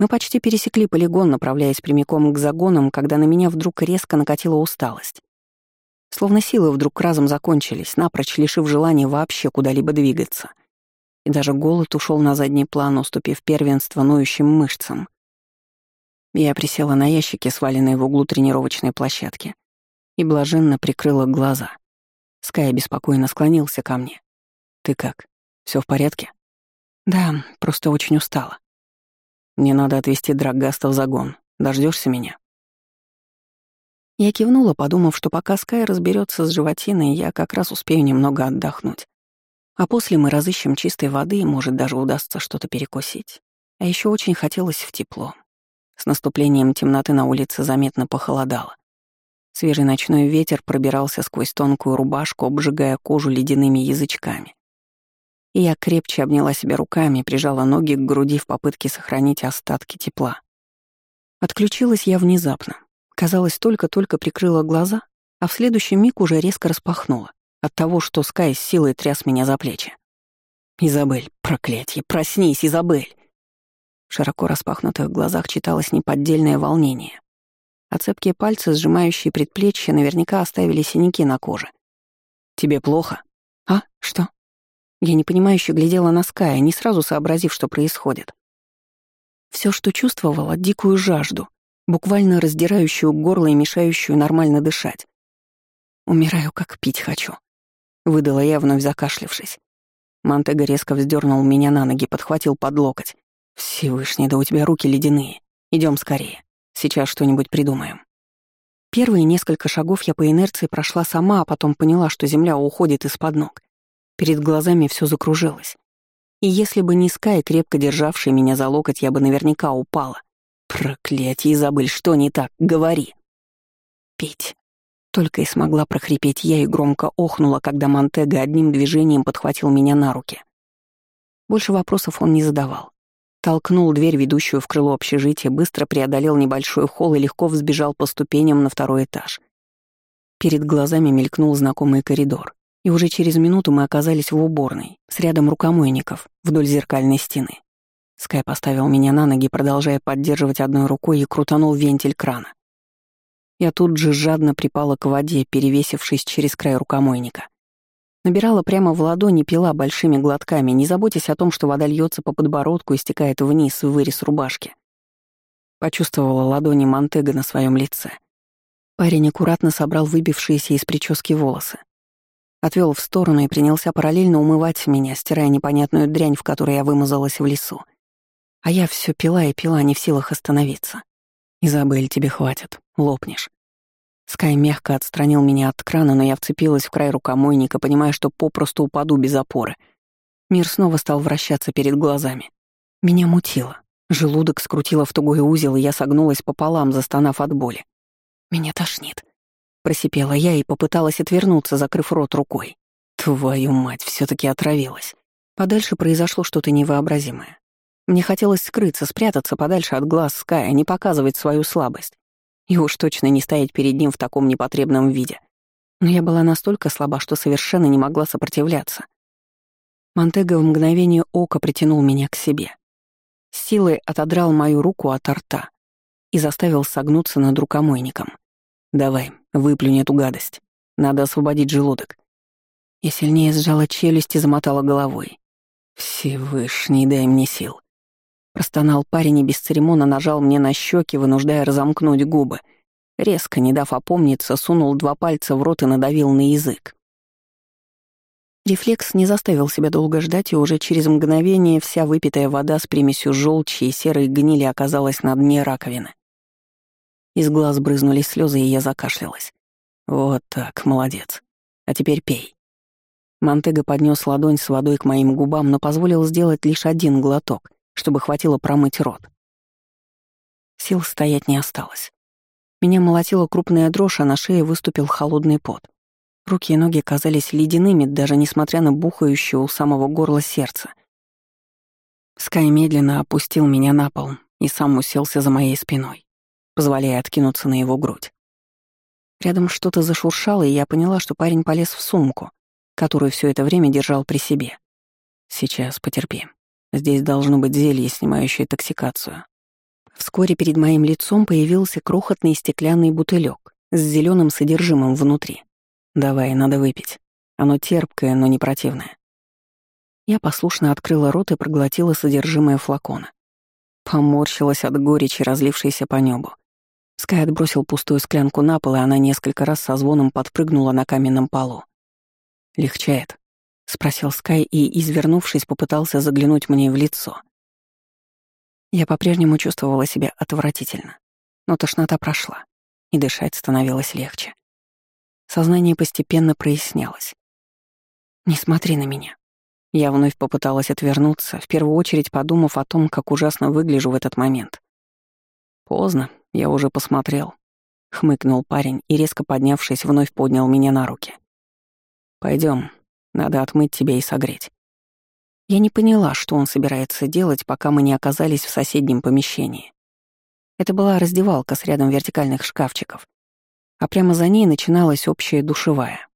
Мы почти пересекли полигон, направляясь прямиком к загонам, когда на меня вдруг резко накатила усталость. Словно силы вдруг разом закончились, напрочь лишив желания вообще куда-либо двигаться. И даже голод ушел на задний план, уступив первенство ноющим мышцам. Я присела на ящике, сваленные в углу тренировочной площадки, и блаженно прикрыла глаза. Скай беспокойно склонился ко мне. «Ты как? Все в порядке?» «Да, просто очень устала». «Мне надо отвезти Драгаста в загон. Дождешься меня?» Я кивнула, подумав, что пока Скай разберется с животиной, я как раз успею немного отдохнуть. А после мы разыщем чистой воды, и, может, даже удастся что-то перекусить. А еще очень хотелось в тепло. С наступлением темноты на улице заметно похолодало. Свежий ночной ветер пробирался сквозь тонкую рубашку, обжигая кожу ледяными язычками. И я крепче обняла себя руками, прижала ноги к груди в попытке сохранить остатки тепла. Отключилась я внезапно. Казалось, только-только прикрыла глаза, а в следующий миг уже резко распахнула от того, что Скай с силой тряс меня за плечи. «Изабель, проклятие, проснись, Изабель!» В широко распахнутых глазах читалось неподдельное волнение. А цепкие пальцы, сжимающие предплечье, наверняка оставили синяки на коже. «Тебе плохо?» «А? Что?» Я непонимающе глядела на Ская, не сразу сообразив, что происходит. Все, что чувствовала, дикую жажду, буквально раздирающую горло и мешающую нормально дышать. «Умираю, как пить хочу», — выдала я, вновь закашлившись. Монтега резко вздернул меня на ноги, подхватил под локоть. «Всевышний, да у тебя руки ледяные. Идем скорее. Сейчас что-нибудь придумаем». Первые несколько шагов я по инерции прошла сама, а потом поняла, что земля уходит из-под ног. Перед глазами все закружилось. И если бы не Скай, крепко державший меня за локоть, я бы наверняка упала. Проклятие, Изабель, что не так? Говори. Пить. Только и смогла прохрипеть я и громко охнула, когда Монтега одним движением подхватил меня на руки. Больше вопросов он не задавал. Толкнул дверь, ведущую в крыло общежития, быстро преодолел небольшой холл и легко взбежал по ступеням на второй этаж. Перед глазами мелькнул знакомый коридор, и уже через минуту мы оказались в уборной, с рядом рукомойников, вдоль зеркальной стены. Скай поставил меня на ноги, продолжая поддерживать одной рукой, и крутанул вентиль крана. Я тут же жадно припала к воде, перевесившись через край рукомойника. Набирала прямо в ладони, пила большими глотками, не заботясь о том, что вода льется по подбородку и стекает вниз в вырез рубашки. Почувствовала ладони Монтега на своем лице. Парень аккуратно собрал выбившиеся из прически волосы. Отвел в сторону и принялся параллельно умывать меня, стирая непонятную дрянь, в которой я вымазалась в лесу. А я все пила и пила, не в силах остановиться. «Изабель, тебе хватит, лопнешь». Скай мягко отстранил меня от крана, но я вцепилась в край рукомойника, понимая, что попросту упаду без опоры. Мир снова стал вращаться перед глазами. Меня мутило. Желудок скрутило в тугой узел, и я согнулась пополам, застонав от боли. «Меня тошнит», — просипела я и попыталась отвернуться, закрыв рот рукой. Твою мать, все таки отравилась. Подальше произошло что-то невообразимое. Мне хотелось скрыться, спрятаться подальше от глаз Ская, не показывать свою слабость. И уж точно не стоять перед ним в таком непотребном виде. Но я была настолько слаба, что совершенно не могла сопротивляться. Монтега в мгновение ока притянул меня к себе. С силой отодрал мою руку от рта и заставил согнуться над рукомойником. «Давай, выплюнь эту гадость. Надо освободить желудок». Я сильнее сжала челюсть и замотала головой. «Всевышний, дай мне сил». Простонал парень и без церемона нажал мне на щеки, вынуждая разомкнуть губы. Резко, не дав опомниться, сунул два пальца в рот и надавил на язык. Рефлекс не заставил себя долго ждать, и уже через мгновение вся выпитая вода с примесью желчи и серой гнили оказалась на дне раковины. Из глаз брызнули слезы, и я закашлялась. «Вот так, молодец. А теперь пей». Монтега поднес ладонь с водой к моим губам, но позволил сделать лишь один глоток, чтобы хватило промыть рот. Сил стоять не осталось. Меня молотила крупная дрожь, а на шее выступил холодный пот. Руки и ноги казались ледяными, даже несмотря на бухающее у самого горла сердце. Скай медленно опустил меня на пол и сам уселся за моей спиной, позволяя откинуться на его грудь. Рядом что-то зашуршало, и я поняла, что парень полез в сумку, которую все это время держал при себе. Сейчас потерпи. Здесь должно быть зелье, снимающее токсикацию. Вскоре перед моим лицом появился крохотный стеклянный бутылек с зеленым содержимым внутри. «Давай, надо выпить. Оно терпкое, но не противное». Я послушно открыла рот и проглотила содержимое флакона. Поморщилась от горечи, разлившейся по небу. Скай отбросил пустую склянку на пол, и она несколько раз со звоном подпрыгнула на каменном полу. «Легчает?» — спросил Скай и, извернувшись, попытался заглянуть мне в лицо. Я по-прежнему чувствовала себя отвратительно, но тошнота прошла, и дышать становилось легче. Сознание постепенно прояснялось. «Не смотри на меня». Я вновь попыталась отвернуться, в первую очередь подумав о том, как ужасно выгляжу в этот момент. «Поздно, я уже посмотрел», — хмыкнул парень и, резко поднявшись, вновь поднял меня на руки. Пойдем, надо отмыть тебя и согреть». Я не поняла, что он собирается делать, пока мы не оказались в соседнем помещении. Это была раздевалка с рядом вертикальных шкафчиков а прямо за ней начиналась общая душевая.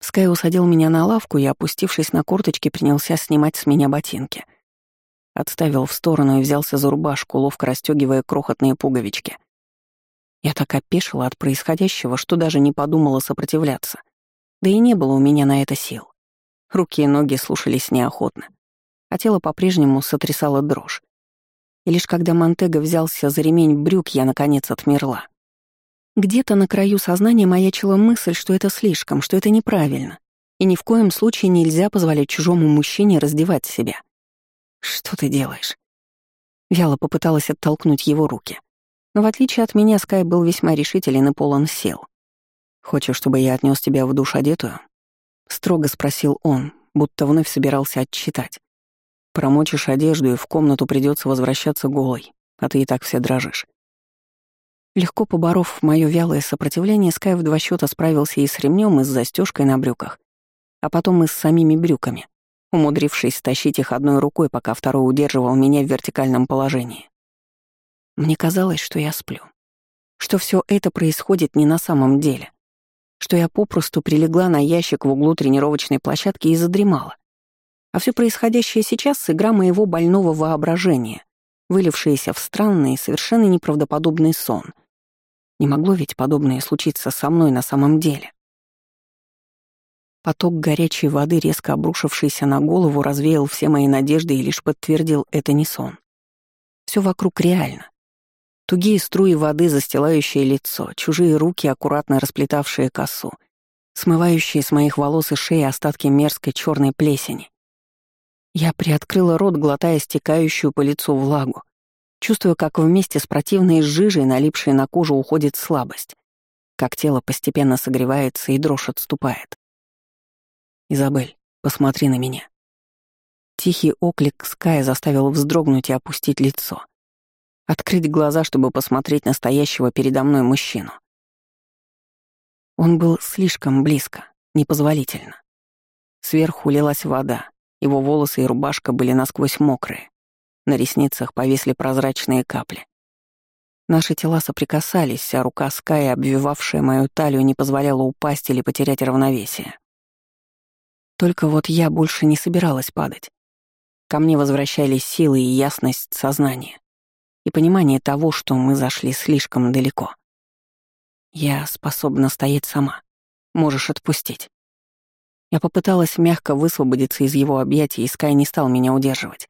Скай усадил меня на лавку и, опустившись на корточки, принялся снимать с меня ботинки. Отставил в сторону и взялся за рубашку, ловко расстегивая крохотные пуговички. Я так опешила от происходящего, что даже не подумала сопротивляться. Да и не было у меня на это сил. Руки и ноги слушались неохотно, а тело по-прежнему сотрясало дрожь. И лишь когда Монтега взялся за ремень брюк, я, наконец, отмерла. Где-то на краю сознания маячила мысль, что это слишком, что это неправильно, и ни в коем случае нельзя позволять чужому мужчине раздевать себя. «Что ты делаешь?» Вяло попыталась оттолкнуть его руки. Но в отличие от меня, Скай был весьма решителен и полон сил. «Хочешь, чтобы я отнес тебя в душ одетую?» Строго спросил он, будто вновь собирался отчитать. «Промочишь одежду, и в комнату придется возвращаться голой, а ты и так все дрожишь. Легко поборов мое вялое сопротивление, Скай в два счета справился и с ремнем, и с застежкой на брюках, а потом и с самими брюками, умудрившись стащить их одной рукой, пока второй удерживал меня в вертикальном положении. Мне казалось, что я сплю, что все это происходит не на самом деле, что я попросту прилегла на ящик в углу тренировочной площадки и задремала. А все происходящее сейчас — игра моего больного воображения, вылившаяся в странный, совершенно неправдоподобный сон — не могло ведь подобное случиться со мной на самом деле. Поток горячей воды, резко обрушившийся на голову, развеял все мои надежды и лишь подтвердил это не сон. Все вокруг реально. Тугие струи воды, застилающие лицо, чужие руки, аккуратно расплетавшие косу, смывающие с моих волос и шеи остатки мерзкой черной плесени. Я приоткрыла рот, глотая стекающую по лицу влагу, Чувствую, как вместе с противной жижей, налипшей на кожу, уходит слабость, как тело постепенно согревается и дрожь отступает. «Изабель, посмотри на меня». Тихий оклик Скай заставил вздрогнуть и опустить лицо. Открыть глаза, чтобы посмотреть настоящего передо мной мужчину. Он был слишком близко, непозволительно. Сверху лилась вода, его волосы и рубашка были насквозь мокрые. На ресницах повисли прозрачные капли. Наши тела соприкасались, а рука Ская, обвивавшая мою талию, не позволяла упасть или потерять равновесие. Только вот я больше не собиралась падать. Ко мне возвращались силы и ясность сознания и понимание того, что мы зашли слишком далеко. Я способна стоять сама. Можешь отпустить. Я попыталась мягко высвободиться из его объятий, и Скай не стал меня удерживать.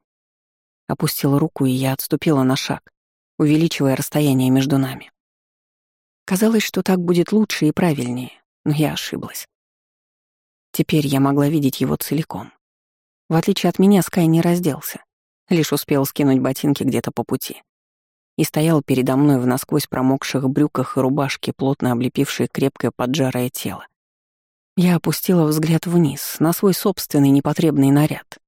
Опустила руку, и я отступила на шаг, увеличивая расстояние между нами. Казалось, что так будет лучше и правильнее, но я ошиблась. Теперь я могла видеть его целиком. В отличие от меня, Скай не разделся, лишь успел скинуть ботинки где-то по пути. И стоял передо мной в насквозь промокших брюках и рубашке, плотно облепившей крепкое поджарое тело. Я опустила взгляд вниз, на свой собственный непотребный наряд.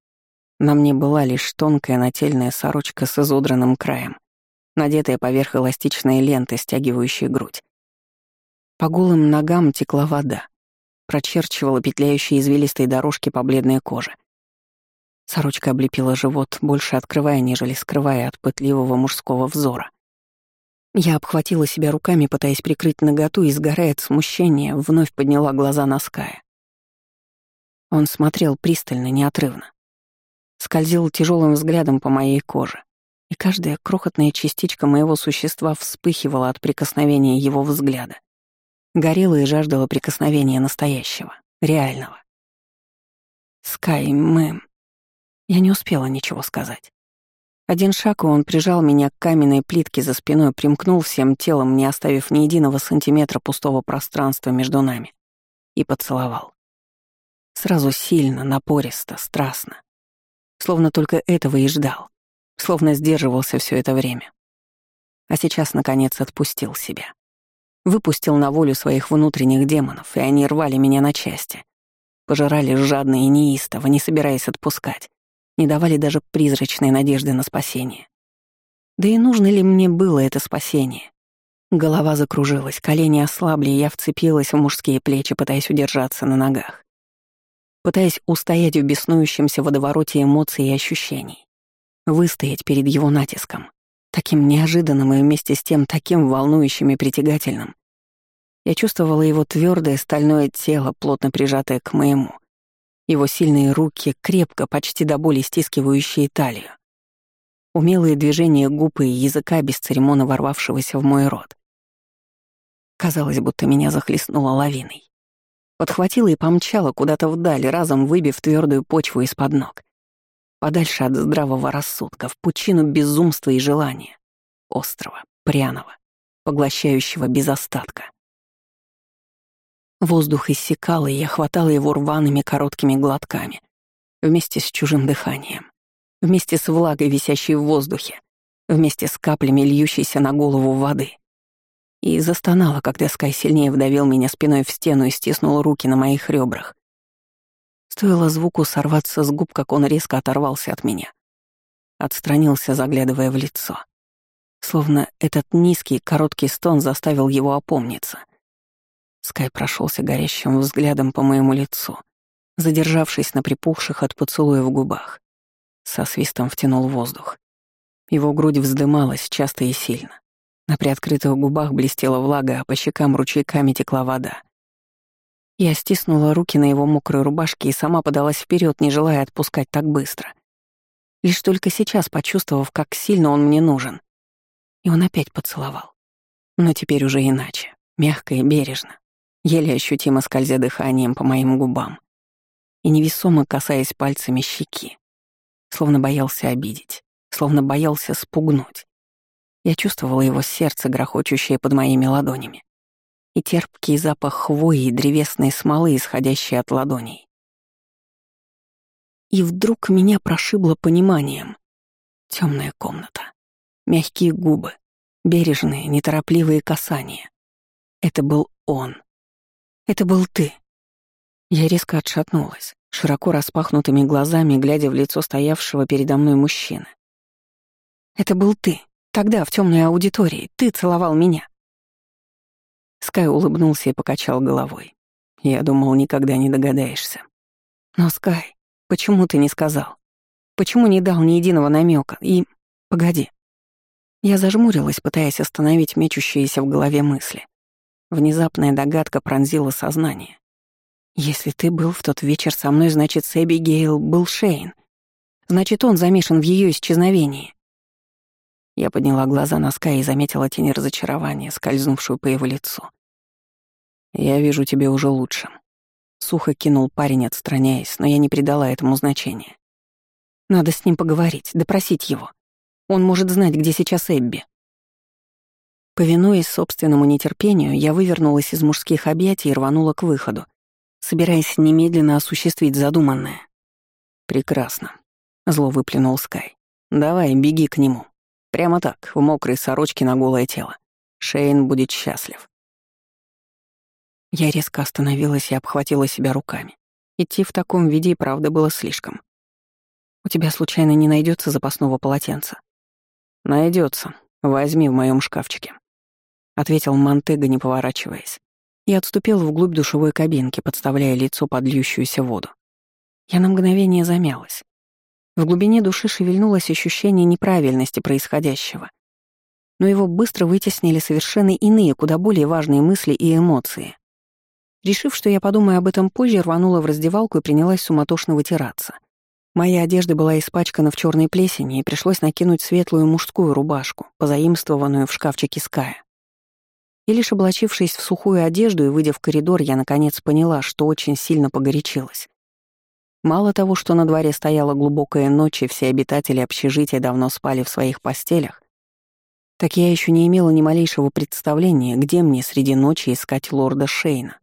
На мне была лишь тонкая нательная сорочка с изодранным краем, надетая поверх эластичной ленты, стягивающей грудь. По голым ногам текла вода, прочерчивала петляющие извилистые дорожки по бледной коже. Сорочка облепила живот, больше открывая, нежели скрывая от пытливого мужского взора. Я обхватила себя руками, пытаясь прикрыть наготу, и, сгорая от смущения, вновь подняла глаза на Ская. Он смотрел пристально, неотрывно. Скользил тяжелым взглядом по моей коже и каждая крохотная частичка моего существа вспыхивала от прикосновения его взгляда. Горела и жаждала прикосновения настоящего, реального. «Скай, мы...» Я не успела ничего сказать. Один шаг, и он прижал меня к каменной плитке за спиной, примкнул всем телом, не оставив ни единого сантиметра пустого пространства между нами, и поцеловал. Сразу сильно, напористо, страстно. Словно только этого и ждал словно сдерживался все это время. А сейчас, наконец, отпустил себя. Выпустил на волю своих внутренних демонов, и они рвали меня на части. Пожирали жадно и неистово, не собираясь отпускать. Не давали даже призрачной надежды на спасение. Да и нужно ли мне было это спасение? Голова закружилась, колени ослабли, и я вцепилась в мужские плечи, пытаясь удержаться на ногах. Пытаясь устоять в беснующемся водовороте эмоций и ощущений выстоять перед его натиском, таким неожиданным и вместе с тем таким волнующим и притягательным. Я чувствовала его твердое стальное тело, плотно прижатое к моему, его сильные руки, крепко, почти до боли стискивающие талию, умелые движения губ и языка, бесцеремонно ворвавшегося в мой рот. Казалось, будто меня захлестнуло лавиной. Подхватила и помчала куда-то вдаль, разом выбив твердую почву из-под ног подальше от здравого рассудка, в пучину безумства и желания, острого, пряного, поглощающего без остатка. Воздух иссякал, и я хватала его рваными короткими глотками, вместе с чужим дыханием, вместе с влагой, висящей в воздухе, вместе с каплями, льющейся на голову воды. И застонала, когда Скай сильнее вдавил меня спиной в стену и стиснул руки на моих ребрах, Стоило звуку сорваться с губ, как он резко оторвался от меня. Отстранился, заглядывая в лицо. Словно этот низкий, короткий стон заставил его опомниться. Скай прошелся горящим взглядом по моему лицу, задержавшись на припухших от поцелуя в губах. Со свистом втянул воздух. Его грудь вздымалась часто и сильно. На приоткрытых губах блестела влага, а по щекам ручейками текла вода. Я стиснула руки на его мокрой рубашке и сама подалась вперед, не желая отпускать так быстро. Лишь только сейчас почувствовав, как сильно он мне нужен. И он опять поцеловал. Но теперь уже иначе, мягко и бережно, еле ощутимо скользя дыханием по моим губам и невесомо касаясь пальцами щеки, словно боялся обидеть, словно боялся спугнуть. Я чувствовала его сердце, грохочущее под моими ладонями и терпкий запах хвои и древесной смолы, исходящей от ладоней. И вдруг меня прошибло пониманием. Темная комната, мягкие губы, бережные, неторопливые касания. Это был он. Это был ты. Я резко отшатнулась, широко распахнутыми глазами, глядя в лицо стоявшего передо мной мужчины. Это был ты. Тогда, в темной аудитории, ты целовал меня. Скай улыбнулся и покачал головой. Я думал, никогда не догадаешься. Но, Скай, почему ты не сказал? Почему не дал ни единого намека? И... Погоди. Я зажмурилась, пытаясь остановить мечущиеся в голове мысли. Внезапная догадка пронзила сознание. Если ты был в тот вечер со мной, значит, с Эбигейл был Шейн. Значит, он замешан в ее исчезновении. Я подняла глаза на Скай и заметила тень разочарования, скользнувшую по его лицу. «Я вижу тебя уже лучше». Сухо кинул парень, отстраняясь, но я не придала этому значения. «Надо с ним поговорить, допросить его. Он может знать, где сейчас Эбби». Повинуясь собственному нетерпению, я вывернулась из мужских объятий и рванула к выходу, собираясь немедленно осуществить задуманное. «Прекрасно», — зло выплюнул Скай. «Давай, беги к нему. Прямо так, в мокрой сорочке на голое тело. Шейн будет счастлив». Я резко остановилась и обхватила себя руками. Идти в таком виде и правда было слишком. «У тебя случайно не найдется запасного полотенца?» Найдется. Возьми в моем шкафчике», — ответил Монтега, не поворачиваясь и отступил вглубь душевой кабинки, подставляя лицо под льющуюся воду. Я на мгновение замялась. В глубине души шевельнулось ощущение неправильности происходящего. Но его быстро вытеснили совершенно иные, куда более важные мысли и эмоции. Решив, что я подумаю об этом позже, рванула в раздевалку и принялась суматошно вытираться. Моя одежда была испачкана в черной плесени, и пришлось накинуть светлую мужскую рубашку, позаимствованную в шкафчике Ская. И лишь облачившись в сухую одежду и выйдя в коридор, я наконец поняла, что очень сильно погорячилась. Мало того, что на дворе стояла глубокая ночь, и все обитатели общежития давно спали в своих постелях, так я еще не имела ни малейшего представления, где мне среди ночи искать лорда Шейна.